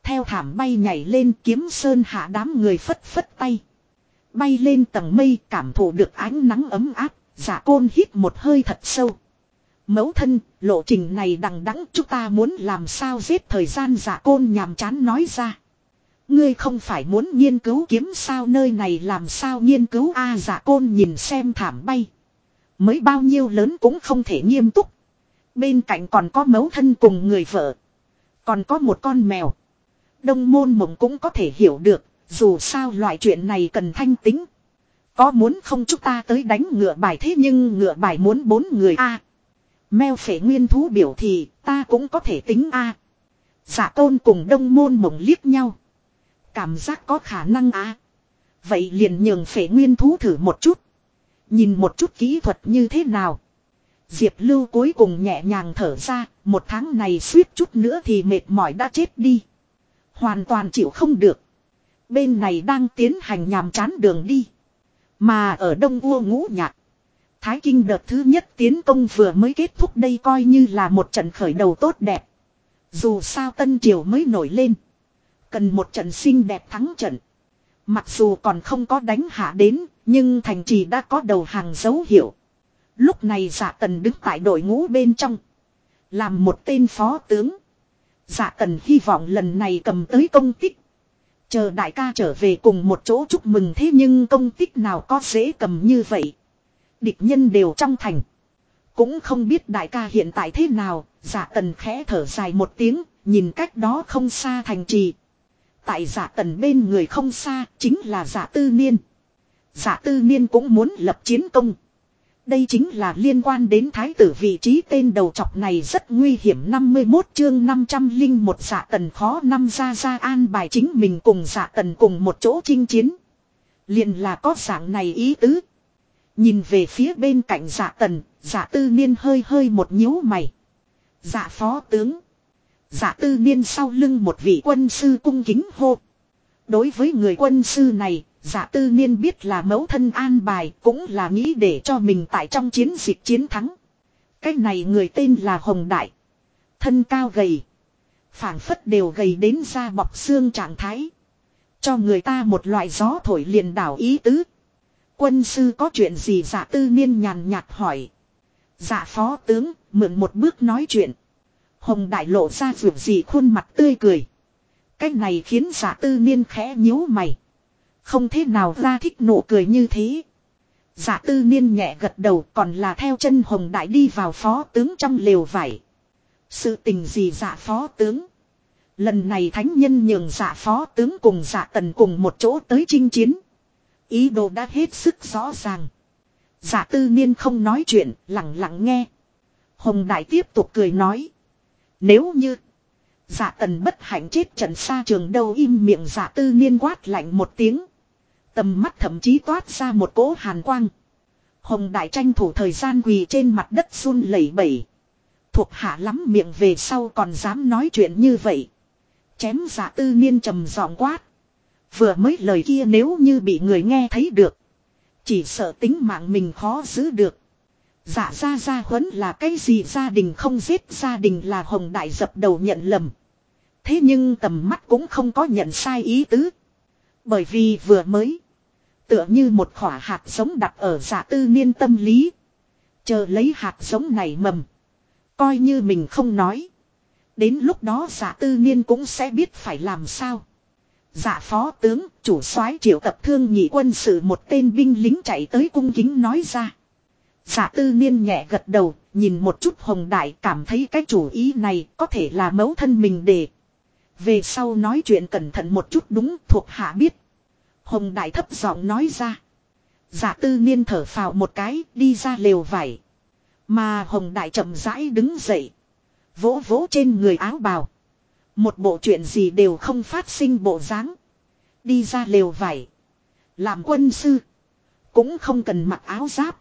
Theo thảm bay nhảy lên kiếm sơn hạ đám người phất phất tay. Bay lên tầng mây cảm thụ được ánh nắng ấm áp, giả côn hít một hơi thật sâu. Mẫu thân, lộ trình này đằng đẵng chúng ta muốn làm sao giết thời gian giả côn nhàm chán nói ra. Ngươi không phải muốn nghiên cứu kiếm sao nơi này làm sao nghiên cứu a giả côn nhìn xem thảm bay. Mới bao nhiêu lớn cũng không thể nghiêm túc. Bên cạnh còn có mẫu thân cùng người vợ. Còn có một con mèo. Đông môn mộng cũng có thể hiểu được, dù sao loại chuyện này cần thanh tính. Có muốn không chúng ta tới đánh ngựa bài thế nhưng ngựa bài muốn bốn người a meo phể nguyên thú biểu thì ta cũng có thể tính a à. Giả tôn cùng đông môn mộng liếc nhau. Cảm giác có khả năng a Vậy liền nhường phể nguyên thú thử một chút. Nhìn một chút kỹ thuật như thế nào. Diệp Lưu cuối cùng nhẹ nhàng thở ra, một tháng này suýt chút nữa thì mệt mỏi đã chết đi. Hoàn toàn chịu không được. Bên này đang tiến hành nhàm chán đường đi. Mà ở Đông Ua ngũ nhạc. Thái Kinh đợt thứ nhất tiến công vừa mới kết thúc đây coi như là một trận khởi đầu tốt đẹp. Dù sao Tân Triều mới nổi lên. Cần một trận xinh đẹp thắng trận. Mặc dù còn không có đánh hạ đến, nhưng thành trì đã có đầu hàng dấu hiệu. Lúc này giả tần đứng tại đội ngũ bên trong. Làm một tên phó tướng. Giả tần hy vọng lần này cầm tới công tích. Chờ đại ca trở về cùng một chỗ chúc mừng thế nhưng công tích nào có dễ cầm như vậy. Địch nhân đều trong thành. Cũng không biết đại ca hiện tại thế nào, giả tần khẽ thở dài một tiếng, nhìn cách đó không xa thành trì. Tại giả tần bên người không xa, chính là giả tư niên. Giả tư niên cũng muốn lập chiến công. Đây chính là liên quan đến thái tử vị trí tên đầu chọc này rất nguy hiểm 51 chương 500 linh một giả tần khó năm ra ra an bài chính mình cùng giả tần cùng một chỗ chinh chiến. liền là có dạng này ý tứ. Nhìn về phía bên cạnh giả tần, giả tư niên hơi hơi một nhíu mày. Giả phó tướng. Giả tư niên sau lưng một vị quân sư cung kính hô. Đối với người quân sư này, Dạ tư niên biết là mẫu thân an bài cũng là nghĩ để cho mình tại trong chiến dịch chiến thắng. Cái này người tên là Hồng Đại. Thân cao gầy. phảng phất đều gầy đến da bọc xương trạng thái. Cho người ta một loại gió thổi liền đảo ý tứ. Quân sư có chuyện gì Dạ tư niên nhàn nhạt hỏi. Dạ phó tướng, mượn một bước nói chuyện. Hồng đại lộ ra vượt gì khuôn mặt tươi cười. Cái này khiến Dạ tư niên khẽ nhíu mày. Không thế nào ra thích nụ cười như thế. Giả tư niên nhẹ gật đầu còn là theo chân hồng đại đi vào phó tướng trong lều vải. Sự tình gì giả phó tướng. Lần này thánh nhân nhường giả phó tướng cùng giả tần cùng một chỗ tới chinh chiến. Ý đồ đã hết sức rõ ràng. Giả tư niên không nói chuyện, lặng lặng nghe. Hồng Đại tiếp tục cười nói. Nếu như giả tần bất hạnh chết trận xa trường đâu im miệng giả tư niên quát lạnh một tiếng. Tầm mắt thậm chí toát ra một cỗ hàn quang. Hồng Đại tranh thủ thời gian quỳ trên mặt đất run lẩy bẩy. Thuộc hạ lắm miệng về sau còn dám nói chuyện như vậy. Chém giả tư niên trầm giọng quát. Vừa mới lời kia nếu như bị người nghe thấy được. Chỉ sợ tính mạng mình khó giữ được. Dạ giả ra ra huấn là cái gì gia đình không giết gia đình là hồng đại dập đầu nhận lầm. Thế nhưng tầm mắt cũng không có nhận sai ý tứ. Bởi vì vừa mới. Tựa như một khỏa hạt giống đặt ở giả tư niên tâm lý. Chờ lấy hạt giống này mầm. Coi như mình không nói. Đến lúc đó giả tư niên cũng sẽ biết phải làm sao. giả phó tướng, chủ soái triệu tập thương nhị quân sự một tên binh lính chạy tới cung kính nói ra. giả tư niên nhẹ gật đầu, nhìn một chút hồng đại cảm thấy cái chủ ý này có thể là mẫu thân mình để. Về sau nói chuyện cẩn thận một chút đúng thuộc hạ biết. Hồng đại thấp giọng nói ra. Dạ tư niên thở phào một cái đi ra lều vải. Mà hồng đại chậm rãi đứng dậy. Vỗ vỗ trên người áo bào. Một bộ chuyện gì đều không phát sinh bộ dáng Đi ra lều vải. Làm quân sư. Cũng không cần mặc áo giáp.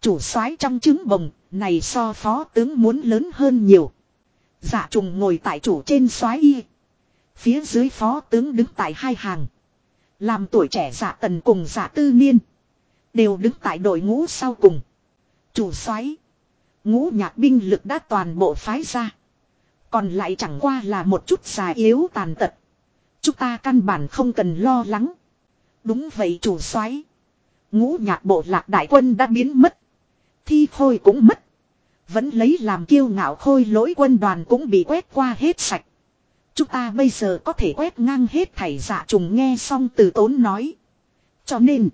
Chủ soái trong trứng bồng, này so phó tướng muốn lớn hơn nhiều. Dạ trùng ngồi tại chủ trên soái y. Phía dưới phó tướng đứng tại hai hàng. Làm tuổi trẻ giả tần cùng giả tư niên. Đều đứng tại đội ngũ sau cùng. Chủ xoáy Ngũ nhạc binh lực đã toàn bộ phái ra. Còn lại chẳng qua là một chút già yếu tàn tật. Chúng ta căn bản không cần lo lắng. Đúng vậy chủ xoáy Ngũ nhạc bộ lạc đại quân đã biến mất. Thi khôi cũng mất. Vẫn lấy làm kiêu ngạo khôi lỗi quân đoàn cũng bị quét qua hết sạch. Chúng ta bây giờ có thể quét ngang hết thảy dạ trùng nghe xong từ tốn nói. Cho nên.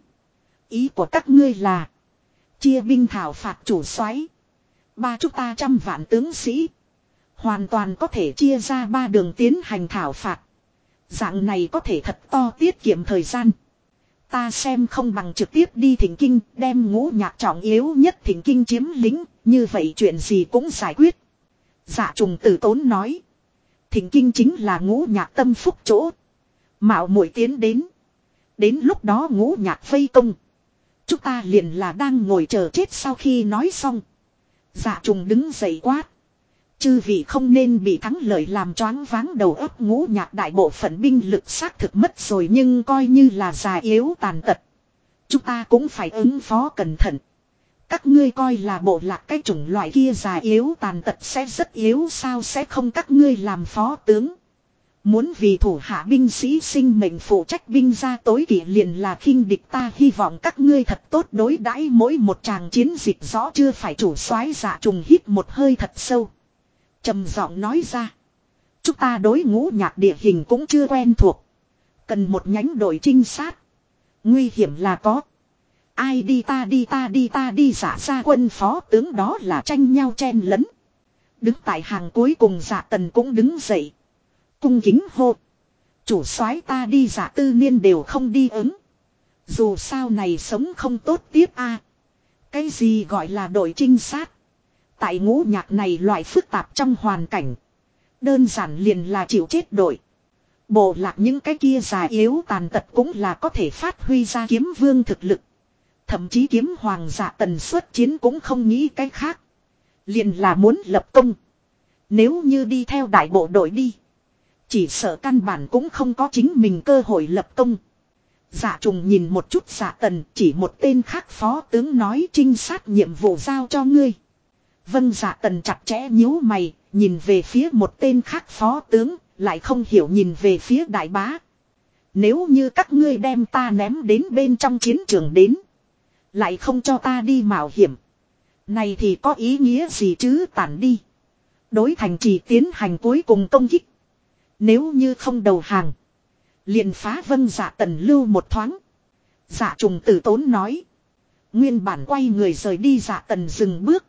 Ý của các ngươi là. Chia binh thảo phạt chủ xoáy Ba chúng ta trăm vạn tướng sĩ. Hoàn toàn có thể chia ra ba đường tiến hành thảo phạt. Dạng này có thể thật to tiết kiệm thời gian. Ta xem không bằng trực tiếp đi thỉnh kinh, đem ngũ nhạc trọng yếu nhất thỉnh kinh chiếm lính. Như vậy chuyện gì cũng giải quyết. Dạ trùng tử tốn nói. Thỉnh kinh chính là ngũ nhạc tâm phúc chỗ. Mạo muội tiến đến. Đến lúc đó ngũ nhạc vây công. Chúng ta liền là đang ngồi chờ chết sau khi nói xong. Dạ trùng đứng dậy quát. Chư vị không nên bị thắng lợi làm choáng váng đầu óc ngũ nhạc đại bộ phận binh lực xác thực mất rồi nhưng coi như là già yếu tàn tật. Chúng ta cũng phải ứng phó cẩn thận. Các ngươi coi là bộ lạc cái chủng loại kia già yếu tàn tật sẽ rất yếu sao sẽ không các ngươi làm phó tướng. Muốn vì thủ hạ binh sĩ sinh mệnh phụ trách binh ra tối kỷ liền là khinh địch ta, hy vọng các ngươi thật tốt đối đãi mỗi một tràng chiến dịch rõ chưa phải chủ soái giả trùng hít một hơi thật sâu trầm giọng nói ra. Chúng ta đối ngũ nhạc địa hình cũng chưa quen thuộc. Cần một nhánh đội trinh sát. Nguy hiểm là có. Ai đi ta đi ta đi ta đi giả ra quân phó tướng đó là tranh nhau chen lấn. Đứng tại hàng cuối cùng giả tần cũng đứng dậy. Cung kính hô. Chủ soái ta đi giả tư niên đều không đi ứng. Dù sao này sống không tốt tiếp a Cái gì gọi là đội trinh sát. Tại ngũ nhạc này loại phức tạp trong hoàn cảnh. Đơn giản liền là chịu chết đội. Bộ lạc những cái kia già yếu tàn tật cũng là có thể phát huy ra kiếm vương thực lực. Thậm chí kiếm hoàng giả tần suất chiến cũng không nghĩ cái khác. Liền là muốn lập công. Nếu như đi theo đại bộ đội đi. Chỉ sợ căn bản cũng không có chính mình cơ hội lập công. Giả trùng nhìn một chút giả tần chỉ một tên khác phó tướng nói trinh sát nhiệm vụ giao cho ngươi. Vân giả tần chặt chẽ nhíu mày, nhìn về phía một tên khác phó tướng, lại không hiểu nhìn về phía đại bá. Nếu như các ngươi đem ta ném đến bên trong chiến trường đến, lại không cho ta đi mạo hiểm. Này thì có ý nghĩa gì chứ tản đi. Đối thành trì tiến hành cuối cùng công kích. Nếu như không đầu hàng. liền phá vân giả tần lưu một thoáng. Dạ trùng tử tốn nói. Nguyên bản quay người rời đi dạ tần dừng bước.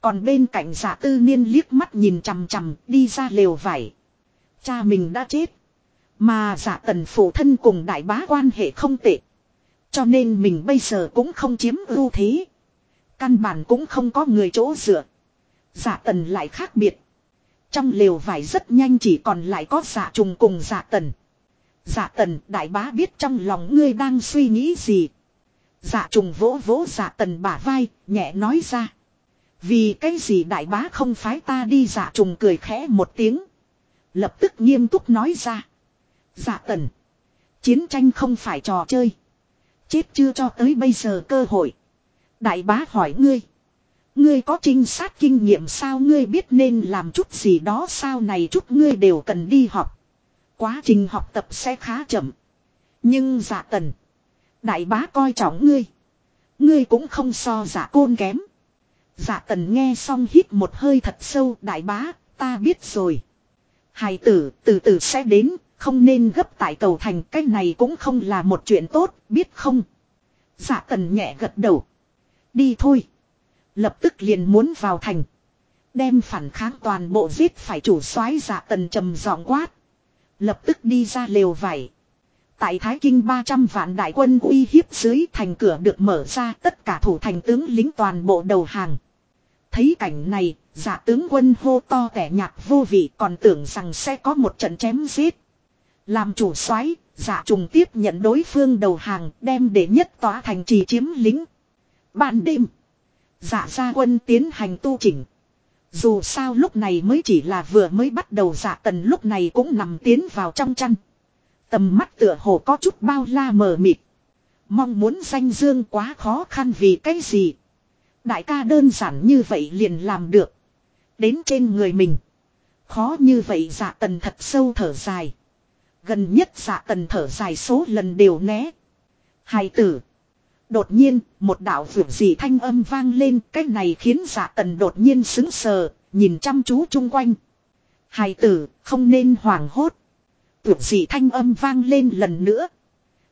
Còn bên cạnh giả tư niên liếc mắt nhìn chằm chằm đi ra lều vải. Cha mình đã chết. Mà giả tần phụ thân cùng đại bá quan hệ không tệ. Cho nên mình bây giờ cũng không chiếm ưu thế. Căn bản cũng không có người chỗ dựa. Giả tần lại khác biệt. Trong lều vải rất nhanh chỉ còn lại có giả trùng cùng giả tần. Giả tần đại bá biết trong lòng ngươi đang suy nghĩ gì. Giả trùng vỗ vỗ giả tần bả vai, nhẹ nói ra. Vì cái gì đại bá không phái ta đi dạ trùng cười khẽ một tiếng. Lập tức nghiêm túc nói ra. Dạ tần. Chiến tranh không phải trò chơi. Chết chưa cho tới bây giờ cơ hội. Đại bá hỏi ngươi. Ngươi có trinh sát kinh nghiệm sao ngươi biết nên làm chút gì đó sao này chút ngươi đều cần đi học. Quá trình học tập sẽ khá chậm. Nhưng dạ tần. Đại bá coi trọng ngươi. Ngươi cũng không so giả côn kém. Dạ tần nghe xong hít một hơi thật sâu đại bá, ta biết rồi. Hài tử, từ từ sẽ đến, không nên gấp tại cầu thành cái này cũng không là một chuyện tốt, biết không? Dạ tần nhẹ gật đầu. Đi thôi. Lập tức liền muốn vào thành. Đem phản kháng toàn bộ giết phải chủ soái dạ tần trầm giọng quát. Lập tức đi ra lều vải. Tại Thái Kinh 300 vạn đại quân uy hiếp dưới thành cửa được mở ra tất cả thủ thành tướng lính toàn bộ đầu hàng. thấy cảnh này, giả tướng quân hô to tẻ nhạt vô vị còn tưởng rằng sẽ có một trận chém giết. Làm chủ soái giả trùng tiếp nhận đối phương đầu hàng đem để nhất tỏa thành trì chiếm lính. Ban đêm, giả gia quân tiến hành tu chỉnh. Dù sao lúc này mới chỉ là vừa mới bắt đầu giả tần lúc này cũng nằm tiến vào trong chăn. Tầm mắt tựa hồ có chút bao la mờ mịt. Mong muốn danh dương quá khó khăn vì cái gì. Đại ca đơn giản như vậy liền làm được. Đến trên người mình. Khó như vậy giả tần thật sâu thở dài. Gần nhất dạ tần thở dài số lần đều né. hai tử. Đột nhiên, một đạo vượt dị thanh âm vang lên, cái này khiến dạ tần đột nhiên xứng sờ, nhìn chăm chú chung quanh. Hài tử, không nên hoảng hốt. Vượt dị thanh âm vang lên lần nữa.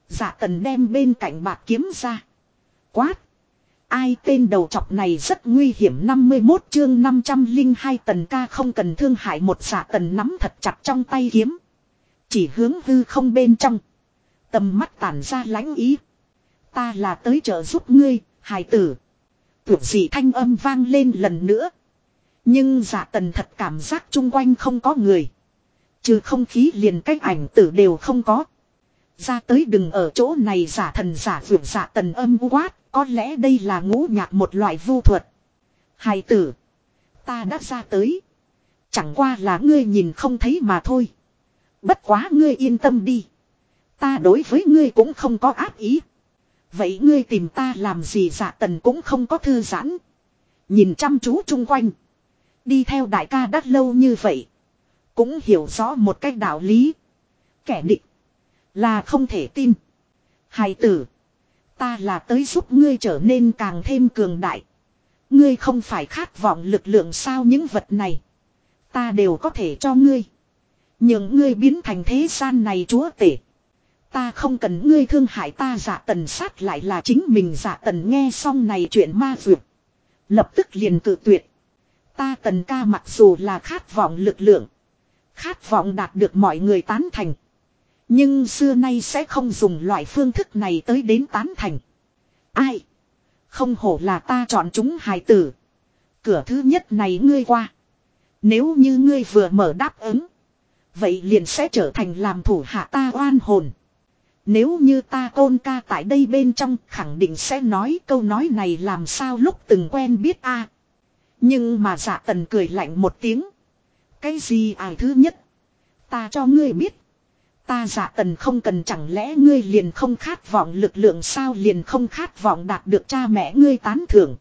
Dạ tần đem bên cạnh bạc kiếm ra. Quát. Ai tên đầu chọc này rất nguy hiểm 51 chương 502 tần ca không cần thương hại một giả tần nắm thật chặt trong tay kiếm. Chỉ hướng hư không bên trong. Tầm mắt tản ra lãnh ý. Ta là tới trợ giúp ngươi, hài tử. Tưởng dị thanh âm vang lên lần nữa. Nhưng giả tần thật cảm giác chung quanh không có người. Trừ không khí liền cách ảnh tử đều không có. Ra tới đừng ở chỗ này giả thần giả vượt giả tần âm quát. Có lẽ đây là ngũ nhạc một loại vu thuật. Hài tử. Ta đã ra tới. Chẳng qua là ngươi nhìn không thấy mà thôi. Bất quá ngươi yên tâm đi. Ta đối với ngươi cũng không có ác ý. Vậy ngươi tìm ta làm gì dạ tần cũng không có thư giãn. Nhìn chăm chú chung quanh. Đi theo đại ca đắt lâu như vậy. Cũng hiểu rõ một cách đạo lý. Kẻ địch. Là không thể tin. Hài tử. Ta là tới giúp ngươi trở nên càng thêm cường đại. Ngươi không phải khát vọng lực lượng sao những vật này. Ta đều có thể cho ngươi. Nhưng ngươi biến thành thế gian này chúa tể. Ta không cần ngươi thương hại ta giả tần sát lại là chính mình giả tần nghe xong này chuyện ma vượt. Lập tức liền tự tuyệt. Ta tần ca mặc dù là khát vọng lực lượng. Khát vọng đạt được mọi người tán thành. Nhưng xưa nay sẽ không dùng loại phương thức này tới đến tán thành. Ai? Không hổ là ta chọn chúng hài tử. Cửa thứ nhất này ngươi qua. Nếu như ngươi vừa mở đáp ứng. Vậy liền sẽ trở thành làm thủ hạ ta oan hồn. Nếu như ta tôn ca tại đây bên trong, khẳng định sẽ nói câu nói này làm sao lúc từng quen biết a Nhưng mà dạ tần cười lạnh một tiếng. Cái gì ai thứ nhất? Ta cho ngươi biết. Ta dạ tần không cần chẳng lẽ ngươi liền không khát vọng lực lượng sao liền không khát vọng đạt được cha mẹ ngươi tán thưởng.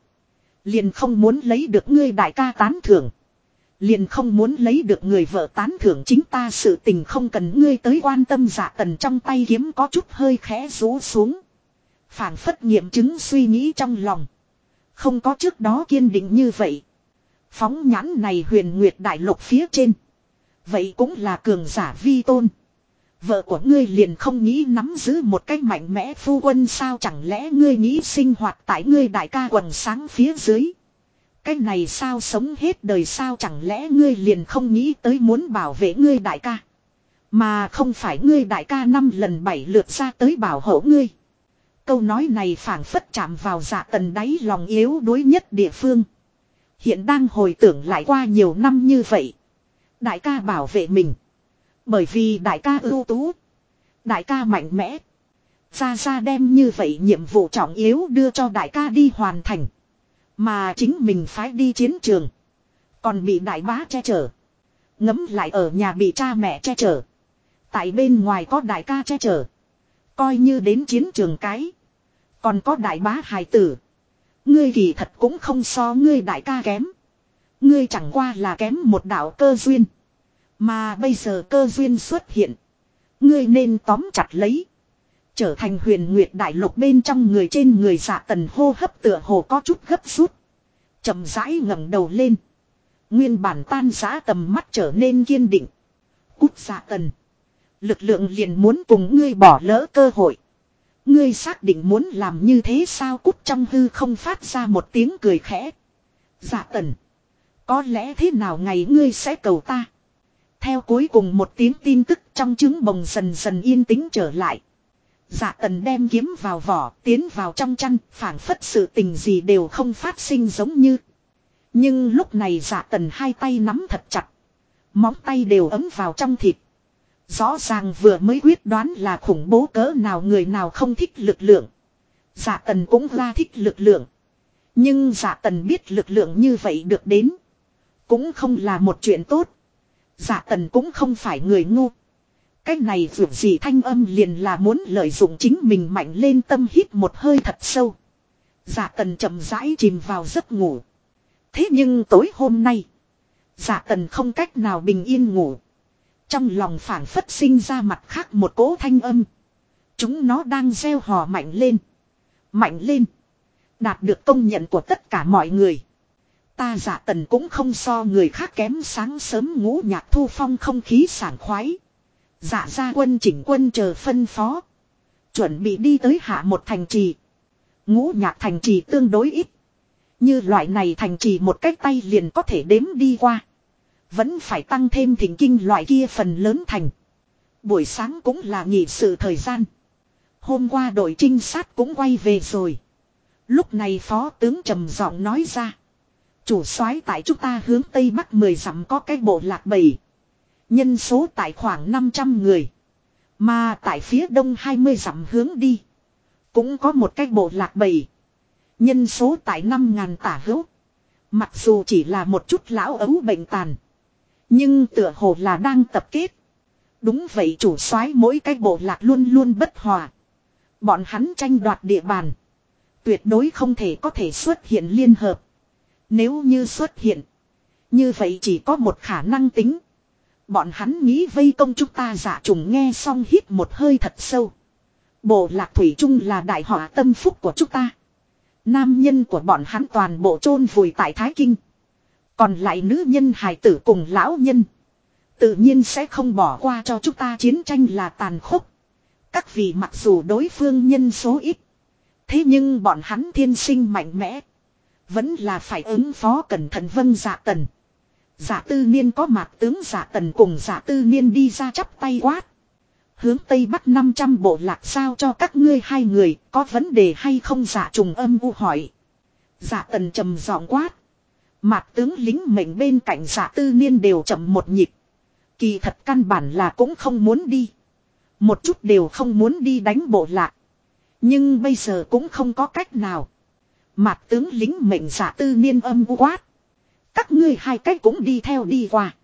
Liền không muốn lấy được ngươi đại ca tán thưởng. Liền không muốn lấy được người vợ tán thưởng chính ta sự tình không cần ngươi tới quan tâm giả tần trong tay kiếm có chút hơi khẽ rú xuống. phảng phất nghiệm chứng suy nghĩ trong lòng. Không có trước đó kiên định như vậy. Phóng nhãn này huyền nguyệt đại lục phía trên. Vậy cũng là cường giả vi tôn. Vợ của ngươi liền không nghĩ nắm giữ một cách mạnh mẽ phu quân sao chẳng lẽ ngươi nghĩ sinh hoạt tại ngươi đại ca quần sáng phía dưới. Cái này sao sống hết đời sao chẳng lẽ ngươi liền không nghĩ tới muốn bảo vệ ngươi đại ca. Mà không phải ngươi đại ca năm lần bảy lượt ra tới bảo hộ ngươi. Câu nói này phảng phất chạm vào dạ tần đáy lòng yếu đuối nhất địa phương. Hiện đang hồi tưởng lại qua nhiều năm như vậy. Đại ca bảo vệ mình. Bởi vì đại ca ưu tú. Đại ca mạnh mẽ. Ra ra đem như vậy nhiệm vụ trọng yếu đưa cho đại ca đi hoàn thành. Mà chính mình phải đi chiến trường. Còn bị đại bá che chở. Ngấm lại ở nhà bị cha mẹ che chở. Tại bên ngoài có đại ca che chở. Coi như đến chiến trường cái. Còn có đại bá hài tử. Ngươi kỳ thật cũng không so ngươi đại ca kém. Ngươi chẳng qua là kém một đạo cơ duyên. Mà bây giờ cơ duyên xuất hiện. Ngươi nên tóm chặt lấy. Trở thành huyền nguyệt đại lục bên trong người trên người giả tần hô hấp tựa hồ có chút gấp rút. chậm rãi ngẩng đầu lên. Nguyên bản tan giã tầm mắt trở nên kiên định. Cút giả tần. Lực lượng liền muốn cùng ngươi bỏ lỡ cơ hội. Ngươi xác định muốn làm như thế sao cút trong hư không phát ra một tiếng cười khẽ. Dạ tần. Có lẽ thế nào ngày ngươi sẽ cầu ta. Theo cuối cùng một tiếng tin tức trong trứng bồng dần dần yên tĩnh trở lại. Dạ tần đem kiếm vào vỏ, tiến vào trong chăn, phảng phất sự tình gì đều không phát sinh giống như. Nhưng lúc này dạ tần hai tay nắm thật chặt. Móng tay đều ấm vào trong thịt. Rõ ràng vừa mới quyết đoán là khủng bố cỡ nào người nào không thích lực lượng. Dạ tần cũng ra thích lực lượng. Nhưng dạ tần biết lực lượng như vậy được đến. Cũng không là một chuyện tốt. Dạ tần cũng không phải người ngu. Cái này dù gì thanh âm liền là muốn lợi dụng chính mình mạnh lên tâm hít một hơi thật sâu. giả tần chậm rãi chìm vào giấc ngủ. Thế nhưng tối hôm nay. giả tần không cách nào bình yên ngủ. Trong lòng phảng phất sinh ra mặt khác một cỗ thanh âm. Chúng nó đang gieo hò mạnh lên. Mạnh lên. Đạt được công nhận của tất cả mọi người. Ta giả tần cũng không so người khác kém sáng sớm ngũ nhạc thu phong không khí sảng khoái. Dạ ra quân chỉnh quân chờ phân phó. Chuẩn bị đi tới hạ một thành trì. Ngũ nhạc thành trì tương đối ít. Như loại này thành trì một cách tay liền có thể đếm đi qua. Vẫn phải tăng thêm thỉnh kinh loại kia phần lớn thành. Buổi sáng cũng là nghỉ sự thời gian. Hôm qua đội trinh sát cũng quay về rồi. Lúc này phó tướng trầm giọng nói ra. Chủ soái tại chúng ta hướng tây bắc 10 dặm có cái bộ lạc bầy. Nhân số tại khoảng 500 người. Mà tại phía đông 20 dặm hướng đi. Cũng có một cái bộ lạc bầy. Nhân số tại 5.000 tả hữu. Mặc dù chỉ là một chút lão ấu bệnh tàn. Nhưng tựa hồ là đang tập kết. Đúng vậy chủ soái mỗi cái bộ lạc luôn luôn bất hòa. Bọn hắn tranh đoạt địa bàn. Tuyệt đối không thể có thể xuất hiện liên hợp. Nếu như xuất hiện. Như vậy chỉ có một khả năng tính. Bọn hắn nghĩ vây công chúng ta giả trùng nghe xong hít một hơi thật sâu. Bộ lạc thủy chung là đại họa tâm phúc của chúng ta. Nam nhân của bọn hắn toàn bộ chôn vùi tại Thái Kinh. Còn lại nữ nhân hài tử cùng lão nhân. Tự nhiên sẽ không bỏ qua cho chúng ta chiến tranh là tàn khốc. Các vị mặc dù đối phương nhân số ít. Thế nhưng bọn hắn thiên sinh mạnh mẽ. Vẫn là phải ứng phó cẩn thận vân dạ tần. Giả tư niên có mặt tướng giả tần cùng giả tư niên đi ra chắp tay quát. Hướng Tây Bắc 500 bộ lạc sao cho các ngươi hai người, có vấn đề hay không giả trùng âm u hỏi. Giả tần trầm giọng quát. Mặt tướng lính mệnh bên cạnh giả tư niên đều chậm một nhịp. Kỳ thật căn bản là cũng không muốn đi. Một chút đều không muốn đi đánh bộ lạc. Nhưng bây giờ cũng không có cách nào. Mặt tướng lính mệnh giả tư niên âm u quát. Các ngươi hai cách cũng đi theo đi qua.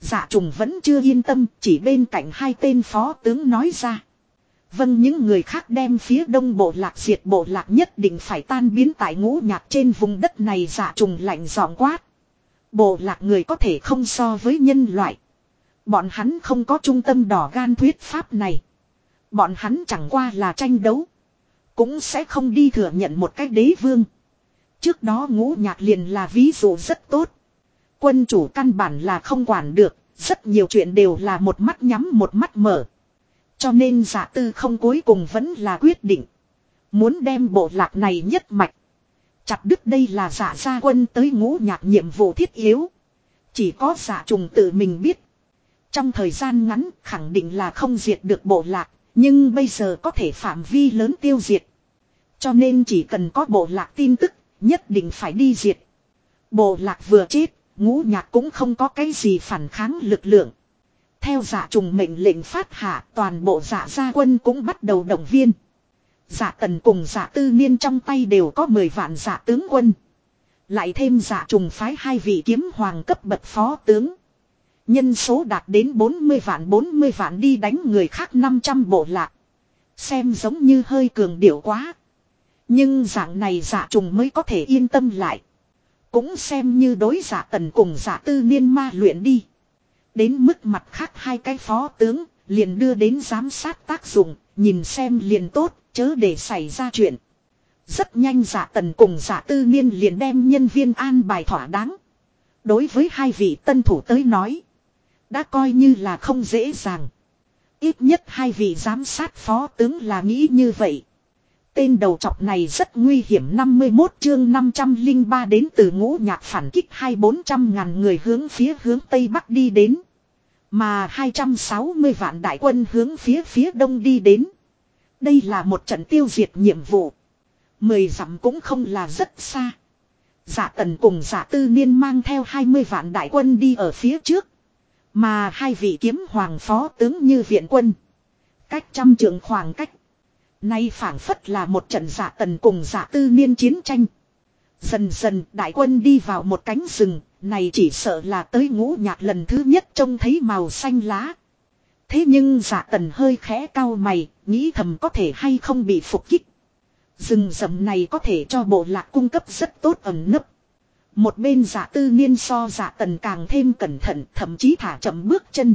Dạ trùng vẫn chưa yên tâm, chỉ bên cạnh hai tên phó tướng nói ra. Vâng những người khác đem phía đông bộ lạc diệt bộ lạc nhất định phải tan biến tại ngũ nhạc trên vùng đất này dạ trùng lạnh giọng quát. Bộ lạc người có thể không so với nhân loại. Bọn hắn không có trung tâm đỏ gan thuyết pháp này. Bọn hắn chẳng qua là tranh đấu. Cũng sẽ không đi thừa nhận một cách đế vương. Trước đó ngũ nhạc liền là ví dụ rất tốt. Quân chủ căn bản là không quản được, rất nhiều chuyện đều là một mắt nhắm một mắt mở. Cho nên giả tư không cuối cùng vẫn là quyết định. Muốn đem bộ lạc này nhất mạch. Chặt đứt đây là giả gia quân tới ngũ nhạc nhiệm vụ thiết yếu. Chỉ có giả trùng tự mình biết. Trong thời gian ngắn khẳng định là không diệt được bộ lạc. Nhưng bây giờ có thể phạm vi lớn tiêu diệt. Cho nên chỉ cần có bộ lạc tin tức nhất định phải đi diệt. Bộ lạc vừa chết, Ngũ nhạc cũng không có cái gì phản kháng lực lượng. Theo giả trùng mệnh lệnh phát hạ, toàn bộ giả gia quân cũng bắt đầu động viên. Giả tần cùng giả tư niên trong tay đều có 10 vạn giả tướng quân. Lại thêm giả trùng phái hai vị kiếm hoàng cấp bậc phó tướng. Nhân số đạt đến 40 vạn 40 vạn đi đánh người khác 500 bộ lạc. Xem giống như hơi cường điệu quá. Nhưng dạng này giả trùng mới có thể yên tâm lại. Cũng xem như đối giả tần cùng giả tư niên ma luyện đi. Đến mức mặt khác hai cái phó tướng, liền đưa đến giám sát tác dụng, nhìn xem liền tốt, chớ để xảy ra chuyện. Rất nhanh giả tần cùng giả tư niên liền đem nhân viên an bài thỏa đáng. Đối với hai vị tân thủ tới nói, đã coi như là không dễ dàng. Ít nhất hai vị giám sát phó tướng là nghĩ như vậy. Tên đầu chọc này rất nguy hiểm 51 chương 503 đến từ ngũ nhạc phản kích hai bốn trăm ngàn người hướng phía hướng Tây Bắc đi đến. Mà 260 vạn đại quân hướng phía phía Đông đi đến. Đây là một trận tiêu diệt nhiệm vụ. Mười dặm cũng không là rất xa. giả tần cùng giả tư niên mang theo 20 vạn đại quân đi ở phía trước. Mà hai vị kiếm hoàng phó tướng như viện quân. Cách trăm trường khoảng cách. Nay phảng phất là một trận giả tần cùng giả tư niên chiến tranh. Dần dần đại quân đi vào một cánh rừng, này chỉ sợ là tới ngũ nhạc lần thứ nhất trông thấy màu xanh lá. Thế nhưng giả tần hơi khẽ cao mày, nghĩ thầm có thể hay không bị phục kích. Rừng rậm này có thể cho bộ lạc cung cấp rất tốt ẩn nấp. Một bên giả tư niên so giả tần càng thêm cẩn thận thậm chí thả chậm bước chân.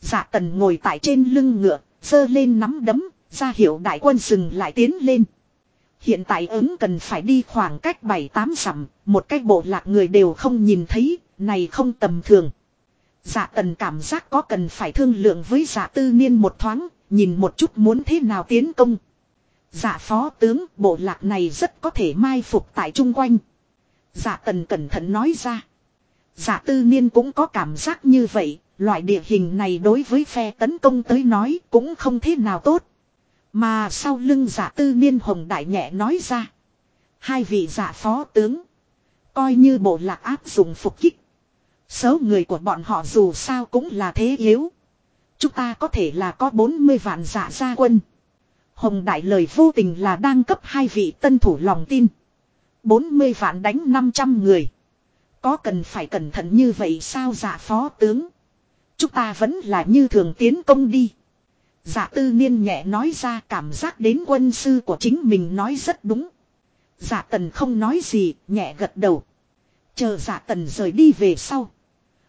Giả tần ngồi tại trên lưng ngựa, giơ lên nắm đấm, ra hiệu đại quân dừng lại tiến lên. Hiện tại ứng cần phải đi khoảng cách 7-8 dặm, một cách bộ lạc người đều không nhìn thấy, này không tầm thường. Dạ tần cảm giác có cần phải thương lượng với dạ tư niên một thoáng, nhìn một chút muốn thế nào tiến công. Dạ phó tướng, bộ lạc này rất có thể mai phục tại chung quanh. Dạ tần cẩn thận nói ra. Dạ tư niên cũng có cảm giác như vậy, loại địa hình này đối với phe tấn công tới nói cũng không thế nào tốt. Mà sau lưng giả tư niên hồng đại nhẹ nói ra. Hai vị giả phó tướng. Coi như bộ lạc áp dụng phục kích. Số người của bọn họ dù sao cũng là thế yếu. Chúng ta có thể là có 40 vạn giả gia quân. Hồng đại lời vô tình là đang cấp hai vị tân thủ lòng tin. 40 vạn đánh 500 người. Có cần phải cẩn thận như vậy sao giả phó tướng. Chúng ta vẫn là như thường tiến công đi. Dạ tư niên nhẹ nói ra cảm giác đến quân sư của chính mình nói rất đúng. Dạ tần không nói gì, nhẹ gật đầu. Chờ dạ tần rời đi về sau.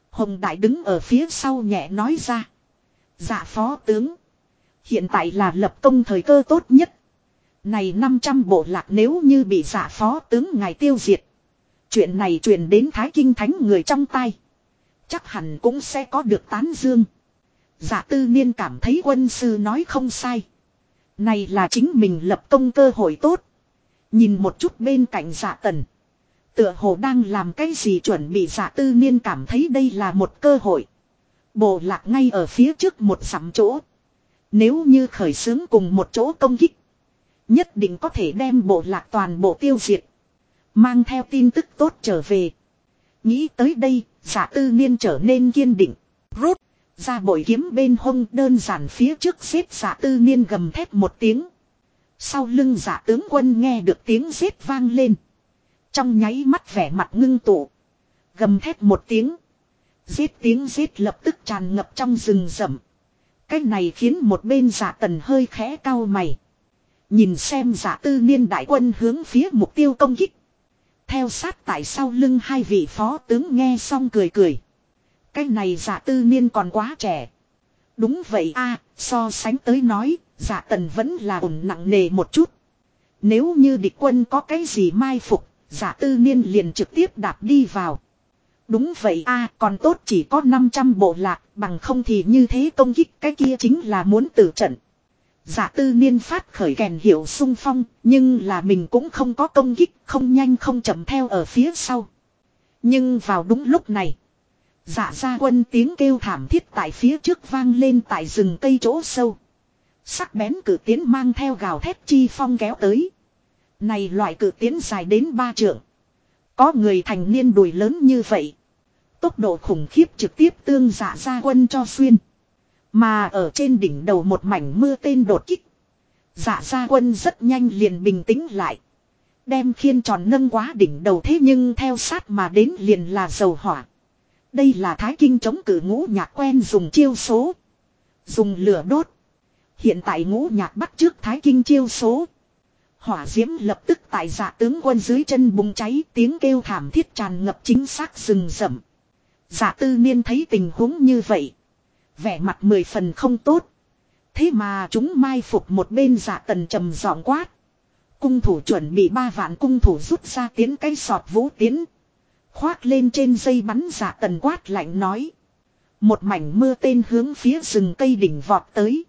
Hồng Đại đứng ở phía sau nhẹ nói ra. Dạ phó tướng. Hiện tại là lập công thời cơ tốt nhất. Này 500 bộ lạc nếu như bị giả phó tướng ngài tiêu diệt. Chuyện này truyền đến Thái Kinh Thánh người trong tay. Chắc hẳn cũng sẽ có được tán dương. Giả tư niên cảm thấy quân sư nói không sai. Này là chính mình lập công cơ hội tốt. Nhìn một chút bên cạnh giả tần. Tựa hồ đang làm cái gì chuẩn bị giả tư niên cảm thấy đây là một cơ hội. Bộ lạc ngay ở phía trước một sắm chỗ. Nếu như khởi xướng cùng một chỗ công kích. Nhất định có thể đem bộ lạc toàn bộ tiêu diệt. Mang theo tin tức tốt trở về. Nghĩ tới đây, giả tư niên trở nên kiên định. Rút, ra bội kiếm bên hông đơn giản phía trước xếp giả tư niên gầm thép một tiếng. Sau lưng giả tướng quân nghe được tiếng giết vang lên. Trong nháy mắt vẻ mặt ngưng tụ. Gầm thép một tiếng. Giết tiếng giết lập tức tràn ngập trong rừng rậm. Cái này khiến một bên giả tần hơi khẽ cao mày. Nhìn xem giả tư niên đại quân hướng phía mục tiêu công kích. Theo sát tại sau lưng hai vị phó tướng nghe xong cười cười. Cái này giả tư niên còn quá trẻ. Đúng vậy a so sánh tới nói, giả tần vẫn là ổn nặng nề một chút. Nếu như địch quân có cái gì mai phục, giả tư niên liền trực tiếp đạp đi vào. Đúng vậy a còn tốt chỉ có 500 bộ lạc, bằng không thì như thế công kích cái kia chính là muốn tử trận. Giả tư niên phát khởi kèn hiệu sung phong, nhưng là mình cũng không có công kích, không nhanh không chậm theo ở phía sau. Nhưng vào đúng lúc này, dạ ra quân tiếng kêu thảm thiết tại phía trước vang lên tại rừng cây chỗ sâu. Sắc bén cử tiến mang theo gào thét chi phong kéo tới. Này loại cử tiến dài đến ba trượng. Có người thành niên đùi lớn như vậy. Tốc độ khủng khiếp trực tiếp tương dạ ra quân cho xuyên. Mà ở trên đỉnh đầu một mảnh mưa tên đột kích. Dạ gia quân rất nhanh liền bình tĩnh lại. Đem khiên tròn nâng quá đỉnh đầu thế nhưng theo sát mà đến liền là dầu hỏa. Đây là thái kinh chống cử ngũ nhạc quen dùng chiêu số. Dùng lửa đốt. Hiện tại ngũ nhạc bắt trước thái kinh chiêu số. Hỏa diễm lập tức tại giả tướng quân dưới chân bùng cháy, tiếng kêu thảm thiết tràn ngập chính xác rừng rậm. giả tư niên thấy tình huống như vậy. Vẻ mặt mười phần không tốt. Thế mà chúng mai phục một bên giả tần trầm giọng quát. Cung thủ chuẩn bị ba vạn cung thủ rút ra tiến cái sọt vũ tiến. Khoác lên trên dây bắn giả tần quát lạnh nói. Một mảnh mưa tên hướng phía rừng cây đỉnh vọt tới.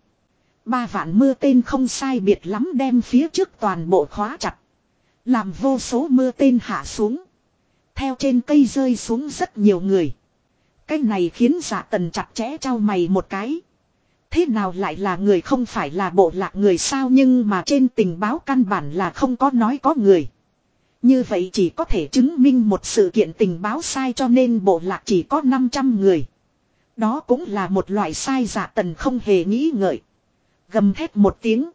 Ba vạn mưa tên không sai biệt lắm đem phía trước toàn bộ khóa chặt. Làm vô số mưa tên hạ xuống. Theo trên cây rơi xuống rất nhiều người. Cái này khiến giả tần chặt chẽ trao mày một cái. Thế nào lại là người không phải là bộ lạc người sao nhưng mà trên tình báo căn bản là không có nói có người. Như vậy chỉ có thể chứng minh một sự kiện tình báo sai cho nên bộ lạc chỉ có 500 người. Đó cũng là một loại sai giả tần không hề nghĩ ngợi. Gầm thét một tiếng.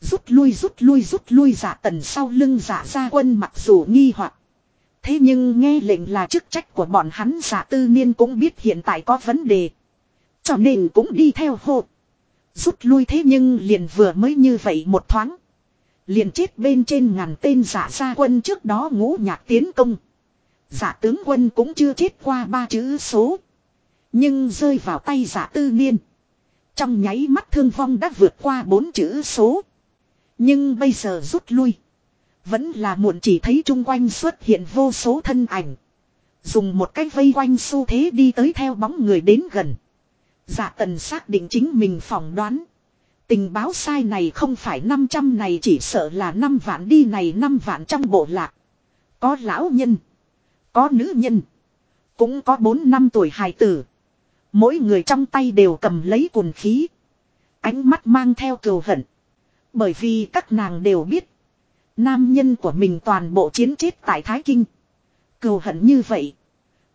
Rút lui rút lui rút lui giả tần sau lưng giả ra quân mặc dù nghi hoặc Thế nhưng nghe lệnh là chức trách của bọn hắn, giả tư niên cũng biết hiện tại có vấn đề. Cho nên cũng đi theo hộ. Rút lui thế nhưng liền vừa mới như vậy một thoáng. Liền chết bên trên ngàn tên giả gia quân trước đó ngũ nhạc tiến công. Giả tướng quân cũng chưa chết qua ba chữ số. Nhưng rơi vào tay giả tư niên. Trong nháy mắt thương vong đã vượt qua bốn chữ số. Nhưng bây giờ rút lui. Vẫn là muộn chỉ thấy chung quanh xuất hiện vô số thân ảnh. Dùng một cách vây quanh xu thế đi tới theo bóng người đến gần. giả tần xác định chính mình phỏng đoán. Tình báo sai này không phải 500 này chỉ sợ là 5 vạn đi này 5 vạn trong bộ lạc. Có lão nhân. Có nữ nhân. Cũng có 4 năm tuổi hài tử. Mỗi người trong tay đều cầm lấy cuồn khí. Ánh mắt mang theo cừu hận. Bởi vì các nàng đều biết. Nam nhân của mình toàn bộ chiến chết tại Thái Kinh. Cừu hận như vậy.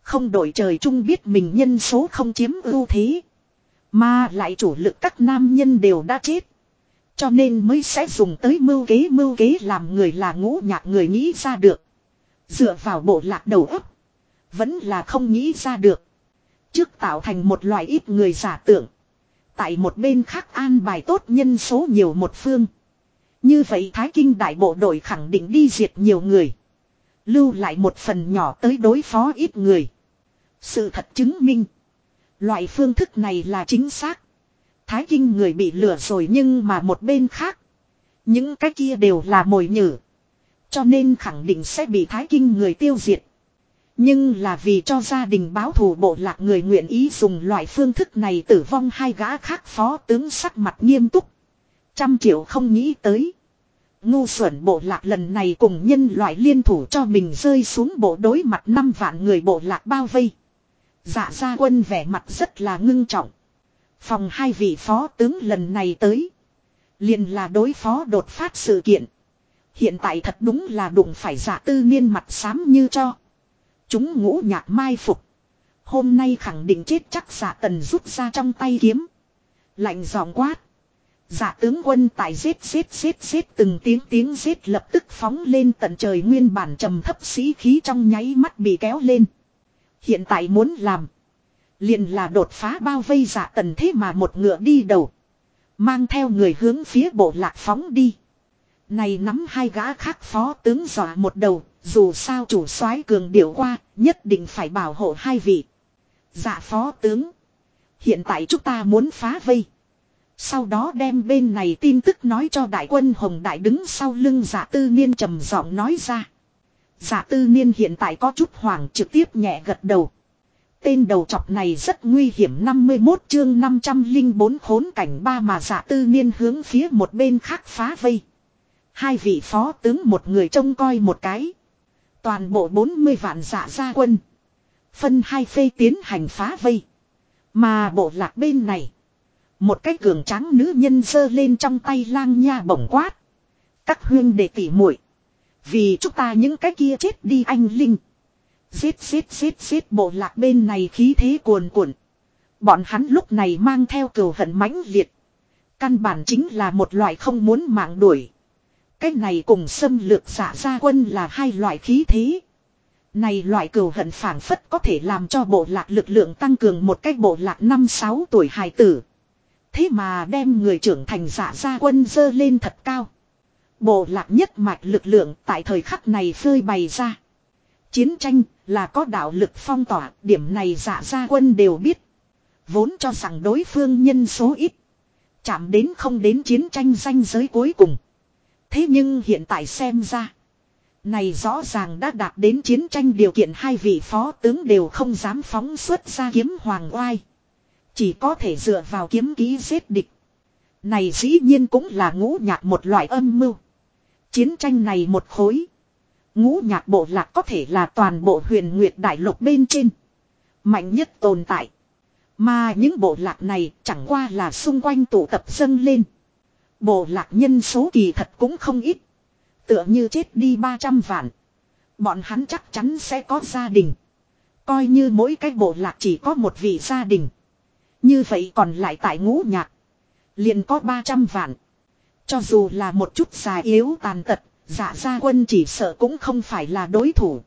Không đổi trời chung biết mình nhân số không chiếm ưu thế. Mà lại chủ lực các nam nhân đều đã chết. Cho nên mới sẽ dùng tới mưu kế mưu kế làm người là ngũ nhạc người nghĩ ra được. Dựa vào bộ lạc đầu ấp. Vẫn là không nghĩ ra được. Trước tạo thành một loại ít người giả tưởng. Tại một bên khác an bài tốt nhân số nhiều một phương. Như vậy Thái Kinh đại bộ đội khẳng định đi diệt nhiều người. Lưu lại một phần nhỏ tới đối phó ít người. Sự thật chứng minh. Loại phương thức này là chính xác. Thái Kinh người bị lừa rồi nhưng mà một bên khác. Những cái kia đều là mồi nhử. Cho nên khẳng định sẽ bị Thái Kinh người tiêu diệt. Nhưng là vì cho gia đình báo thù bộ lạc người nguyện ý dùng loại phương thức này tử vong hai gã khác phó tướng sắc mặt nghiêm túc. Trăm triệu không nghĩ tới. Ngu xuẩn bộ lạc lần này cùng nhân loại liên thủ cho mình rơi xuống bộ đối mặt năm vạn người bộ lạc bao vây. Dạ gia quân vẻ mặt rất là ngưng trọng. Phòng hai vị phó tướng lần này tới. liền là đối phó đột phát sự kiện. Hiện tại thật đúng là đụng phải dạ tư niên mặt xám như cho. Chúng ngũ nhạc mai phục. Hôm nay khẳng định chết chắc giả tần rút ra trong tay kiếm. Lạnh giọng quát. Giả tướng quân tại giết giết giết giết từng tiếng tiếng giết lập tức phóng lên tận trời nguyên bản trầm thấp sĩ khí trong nháy mắt bị kéo lên. Hiện tại muốn làm. Liền là đột phá bao vây giả tần thế mà một ngựa đi đầu. Mang theo người hướng phía bộ lạc phóng đi. Này nắm hai gã khác phó tướng dọa một đầu, dù sao chủ soái cường điệu qua, nhất định phải bảo hộ hai vị. Dạ phó tướng. Hiện tại chúng ta muốn phá vây. Sau đó đem bên này tin tức nói cho đại quân Hồng Đại đứng sau lưng giả tư niên trầm giọng nói ra. Giả tư niên hiện tại có chút hoảng trực tiếp nhẹ gật đầu. Tên đầu chọc này rất nguy hiểm 51 chương 504 khốn cảnh ba mà giả tư niên hướng phía một bên khác phá vây. Hai vị phó tướng một người trông coi một cái. Toàn bộ 40 vạn giả gia quân. Phân hai phê tiến hành phá vây. Mà bộ lạc bên này. Một cái cường tráng nữ nhân giơ lên trong tay lang nha bổng quát. Các huyên để tỉ muội vì chúng ta những cái kia chết đi anh Linh. xít xít xít xít bộ lạc bên này khí thế cuồn cuộn. Bọn hắn lúc này mang theo cừu hận mãnh liệt. Căn bản chính là một loại không muốn mạng đuổi. Cái này cùng xâm lược xả ra quân là hai loại khí thế. Này loại cừu hận phản phất có thể làm cho bộ lạc lực lượng tăng cường một cách bộ lạc năm sáu tuổi hài tử. Thế mà đem người trưởng thành giả ra quân dơ lên thật cao. Bộ lạc nhất mạch lực lượng tại thời khắc này phơi bày ra. Chiến tranh là có đạo lực phong tỏa, điểm này giả gia quân đều biết. Vốn cho rằng đối phương nhân số ít. Chạm đến không đến chiến tranh danh giới cuối cùng. Thế nhưng hiện tại xem ra. Này rõ ràng đã đạt đến chiến tranh điều kiện hai vị phó tướng đều không dám phóng xuất ra kiếm hoàng oai. Chỉ có thể dựa vào kiếm ký giết địch. Này dĩ nhiên cũng là ngũ nhạc một loại âm mưu. Chiến tranh này một khối. Ngũ nhạc bộ lạc có thể là toàn bộ huyền nguyệt đại lục bên trên. Mạnh nhất tồn tại. Mà những bộ lạc này chẳng qua là xung quanh tụ tập dâng lên. Bộ lạc nhân số kỳ thật cũng không ít. Tựa như chết đi 300 vạn. Bọn hắn chắc chắn sẽ có gia đình. Coi như mỗi cái bộ lạc chỉ có một vị gia đình. Như vậy còn lại tại ngũ nhạc. Liền có 300 vạn. Cho dù là một chút già yếu tàn tật, dạ gia quân chỉ sợ cũng không phải là đối thủ.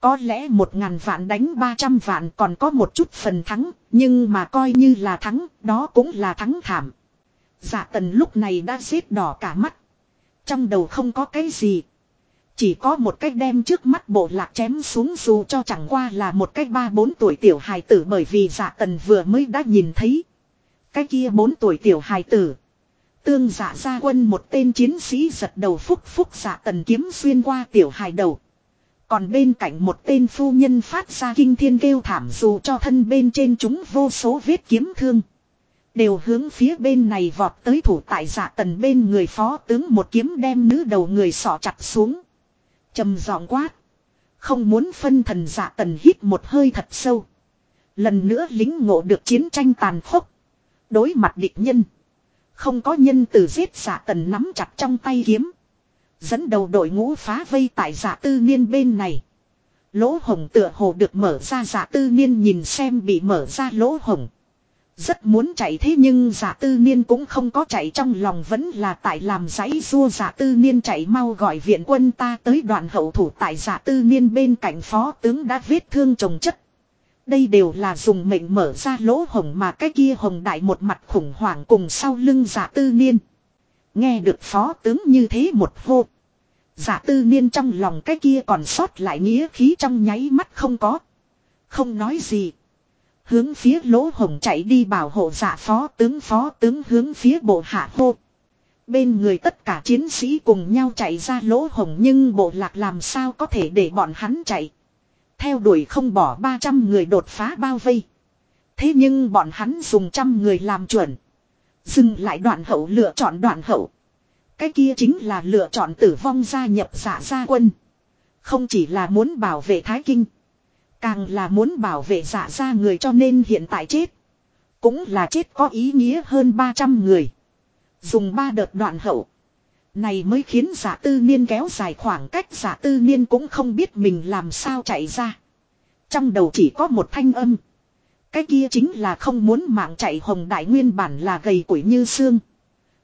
Có lẽ một ngàn vạn đánh 300 vạn còn có một chút phần thắng, nhưng mà coi như là thắng, đó cũng là thắng thảm. Dạ tần lúc này đã xếp đỏ cả mắt. Trong đầu không có cái gì. Chỉ có một cách đem trước mắt bộ lạc chém xuống dù cho chẳng qua là một cách ba bốn tuổi tiểu hài tử bởi vì dạ tần vừa mới đã nhìn thấy. Cái kia bốn tuổi tiểu hài tử. Tương giả gia quân một tên chiến sĩ giật đầu phúc phúc giả tần kiếm xuyên qua tiểu hài đầu. Còn bên cạnh một tên phu nhân phát ra kinh thiên kêu thảm dù cho thân bên trên chúng vô số vết kiếm thương. Đều hướng phía bên này vọt tới thủ tại giả tần bên người phó tướng một kiếm đem nữ đầu người sọ chặt xuống trầm giọng quát. Không muốn phân thần giả tần hít một hơi thật sâu. Lần nữa lính ngộ được chiến tranh tàn khốc. Đối mặt địch nhân. Không có nhân từ giết giả tần nắm chặt trong tay kiếm. Dẫn đầu đội ngũ phá vây tại giả tư niên bên này. Lỗ hồng tựa hồ được mở ra, giả tư niên nhìn xem bị mở ra lỗ hồng. Rất muốn chạy thế nhưng giả tư niên cũng không có chạy, trong lòng vẫn là tại làm giấy rua giả tư niên chạy mau gọi viện quân ta tới đoạn hậu thủ tại giả tư niên bên cạnh phó tướng đã vết thương trồng chất. Đây đều là dùng mệnh mở ra lỗ hồng mà cái kia hồng đại một mặt khủng hoảng cùng sau lưng giả tư niên. Nghe được phó tướng như thế một hô. Giả tư niên trong lòng cái kia còn sót lại nghĩa khí trong nháy mắt không có. Không nói gì. Hướng phía lỗ hồng chạy đi bảo hộ giả phó tướng phó tướng hướng phía bộ hạ hô. Bên người tất cả chiến sĩ cùng nhau chạy ra lỗ hồng nhưng bộ lạc làm sao có thể để bọn hắn chạy. Theo đuổi không bỏ 300 người đột phá bao vây. Thế nhưng bọn hắn dùng trăm người làm chuẩn. Dừng lại đoạn hậu, lựa chọn đoạn hậu. Cái kia chính là lựa chọn tử vong gia nhập giả gia quân. Không chỉ là muốn bảo vệ Thái Kinh. Càng là muốn bảo vệ giả gia người cho nên hiện tại chết. Cũng là chết có ý nghĩa hơn 300 người. Dùng ba đợt đoạn hậu. Này mới khiến giả tư niên kéo dài khoảng cách giả tư niên cũng không biết mình làm sao chạy ra. Trong đầu chỉ có một thanh âm. Cái kia chính là không muốn mạng chạy hồng đại nguyên bản là gầy củi như xương.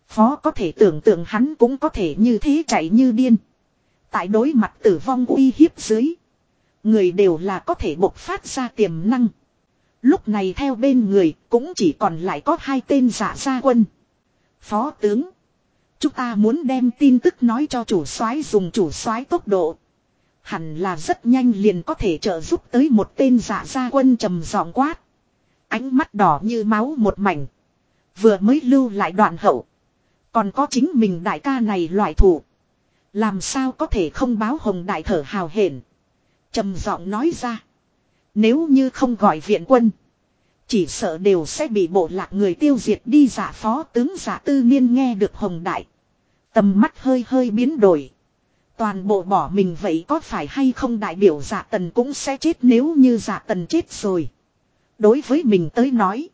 Phó có thể tưởng tượng hắn cũng có thể như thế chạy như điên. Tại đối mặt tử vong uy hiếp dưới. Người đều là có thể bộc phát ra tiềm năng. Lúc này theo bên người cũng chỉ còn lại có hai tên giả gia quân. Phó tướng. Chúng ta muốn đem tin tức nói cho chủ soái dùng chủ soái tốc độ. Hẳn là rất nhanh liền có thể trợ giúp tới một tên giả gia quân trầm giọng quát. Ánh mắt đỏ như máu một mảnh. Vừa mới lưu lại đoạn hậu. Còn có chính mình đại ca này loại thủ. Làm sao có thể không báo hồng đại thở hào hển trầm giọng nói ra. Nếu như không gọi viện quân. Chỉ sợ đều sẽ bị bộ lạc người tiêu diệt đi giả phó tướng giả tư niên nghe được hồng đại. Tầm mắt hơi hơi biến đổi. Toàn bộ bỏ mình vậy có phải hay không đại biểu giả tần cũng sẽ chết nếu như giả tần chết rồi. Đối với mình tới nói.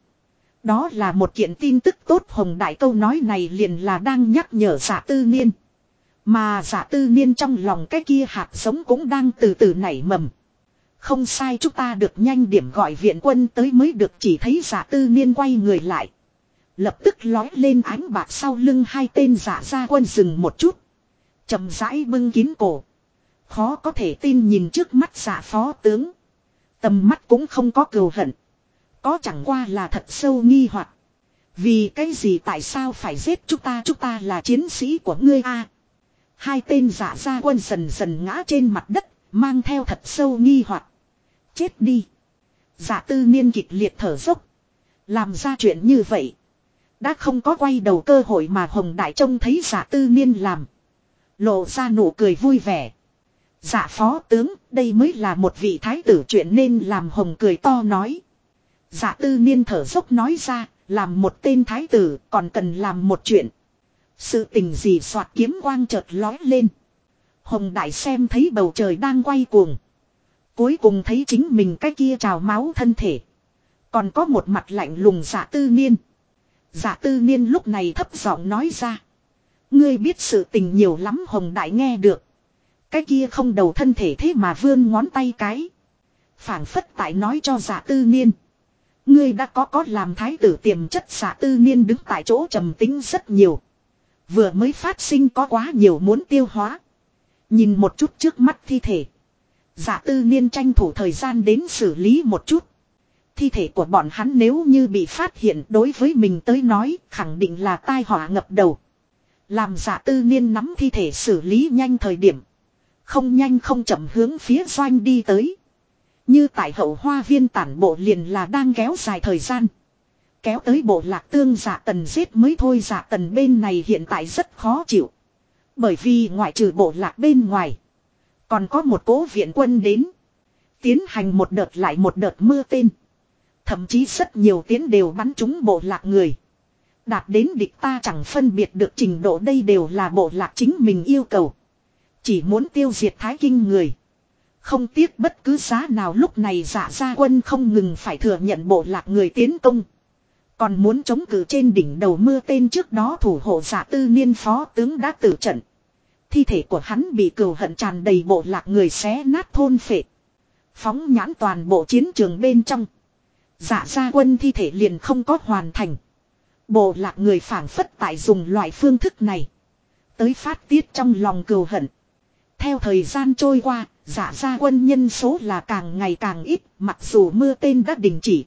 Đó là một kiện tin tức tốt hồng đại câu nói này liền là đang nhắc nhở giả tư niên. Mà giả tư niên trong lòng cái kia hạt giống cũng đang từ từ nảy mầm. Không sai chúng ta được nhanh điểm gọi viện quân tới mới được chỉ thấy giả tư niên quay người lại. Lập tức lói lên ánh bạc sau lưng hai tên giả gia quân dừng một chút. chậm rãi bưng kín cổ. Khó có thể tin nhìn trước mắt giả phó tướng. Tầm mắt cũng không có cừu hận. Có chẳng qua là thật sâu nghi hoặc Vì cái gì tại sao phải giết chúng ta chúng ta là chiến sĩ của ngươi a Hai tên giả gia quân dần dần ngã trên mặt đất, mang theo thật sâu nghi hoặc Chết đi. Giả tư niên kịch liệt thở dốc. Làm ra chuyện như vậy. Đã không có quay đầu cơ hội mà Hồng Đại trông thấy giả tư niên làm. Lộ ra nụ cười vui vẻ. Giả phó tướng, đây mới là một vị thái tử chuyện nên làm Hồng cười to nói. Giả tư niên thở dốc nói ra, làm một tên thái tử còn cần làm một chuyện. Sự tình gì soạt kiếm quang chợt lói lên. Hồng Đại xem thấy bầu trời đang quay cuồng. Cuối cùng thấy chính mình cái kia trào máu thân thể. Còn có một mặt lạnh lùng giả tư niên. Giả tư niên lúc này thấp giọng nói ra. Ngươi biết sự tình nhiều lắm Hồng Đại nghe được. Cái kia không đầu thân thể thế mà vươn ngón tay cái. phảng phất tại nói cho giả tư niên. Ngươi đã có có làm thái tử tiềm chất giả tư niên đứng tại chỗ trầm tính rất nhiều. Vừa mới phát sinh có quá nhiều muốn tiêu hóa. Nhìn một chút trước mắt thi thể. Giả tư niên tranh thủ thời gian đến xử lý một chút. Thi thể của bọn hắn nếu như bị phát hiện đối với mình tới nói, khẳng định là tai họa ngập đầu. Làm giả tư niên nắm thi thể xử lý nhanh thời điểm. Không nhanh không chậm hướng phía doanh đi tới. Như tại hậu hoa viên tản bộ liền là đang kéo dài thời gian. Kéo tới bộ lạc tương giả tần giết mới thôi giả tần bên này hiện tại rất khó chịu. Bởi vì ngoại trừ bộ lạc bên ngoài. Còn có một cố viện quân đến. Tiến hành một đợt lại một đợt mưa tên. Thậm chí rất nhiều tiến đều bắn trúng bộ lạc người. Đạt đến địch ta chẳng phân biệt được trình độ đây đều là bộ lạc chính mình yêu cầu. Chỉ muốn tiêu diệt thái kinh người. Không tiếc bất cứ giá nào lúc này giả ra quân không ngừng phải thừa nhận bộ lạc người tiến công. Còn muốn chống cử trên đỉnh đầu mưa tên trước đó thủ hộ giả tư niên phó tướng đã tử trận. Thi thể của hắn bị cừu hận tràn đầy bộ lạc người xé nát thôn phệ. Phóng nhãn toàn bộ chiến trường bên trong. Giả ra quân thi thể liền không có hoàn thành. Bộ lạc người phản phất tại dùng loại phương thức này. Tới phát tiết trong lòng cừu hận. Theo thời gian trôi qua, giả ra quân nhân số là càng ngày càng ít, mặc dù mưa tên đã đình chỉ,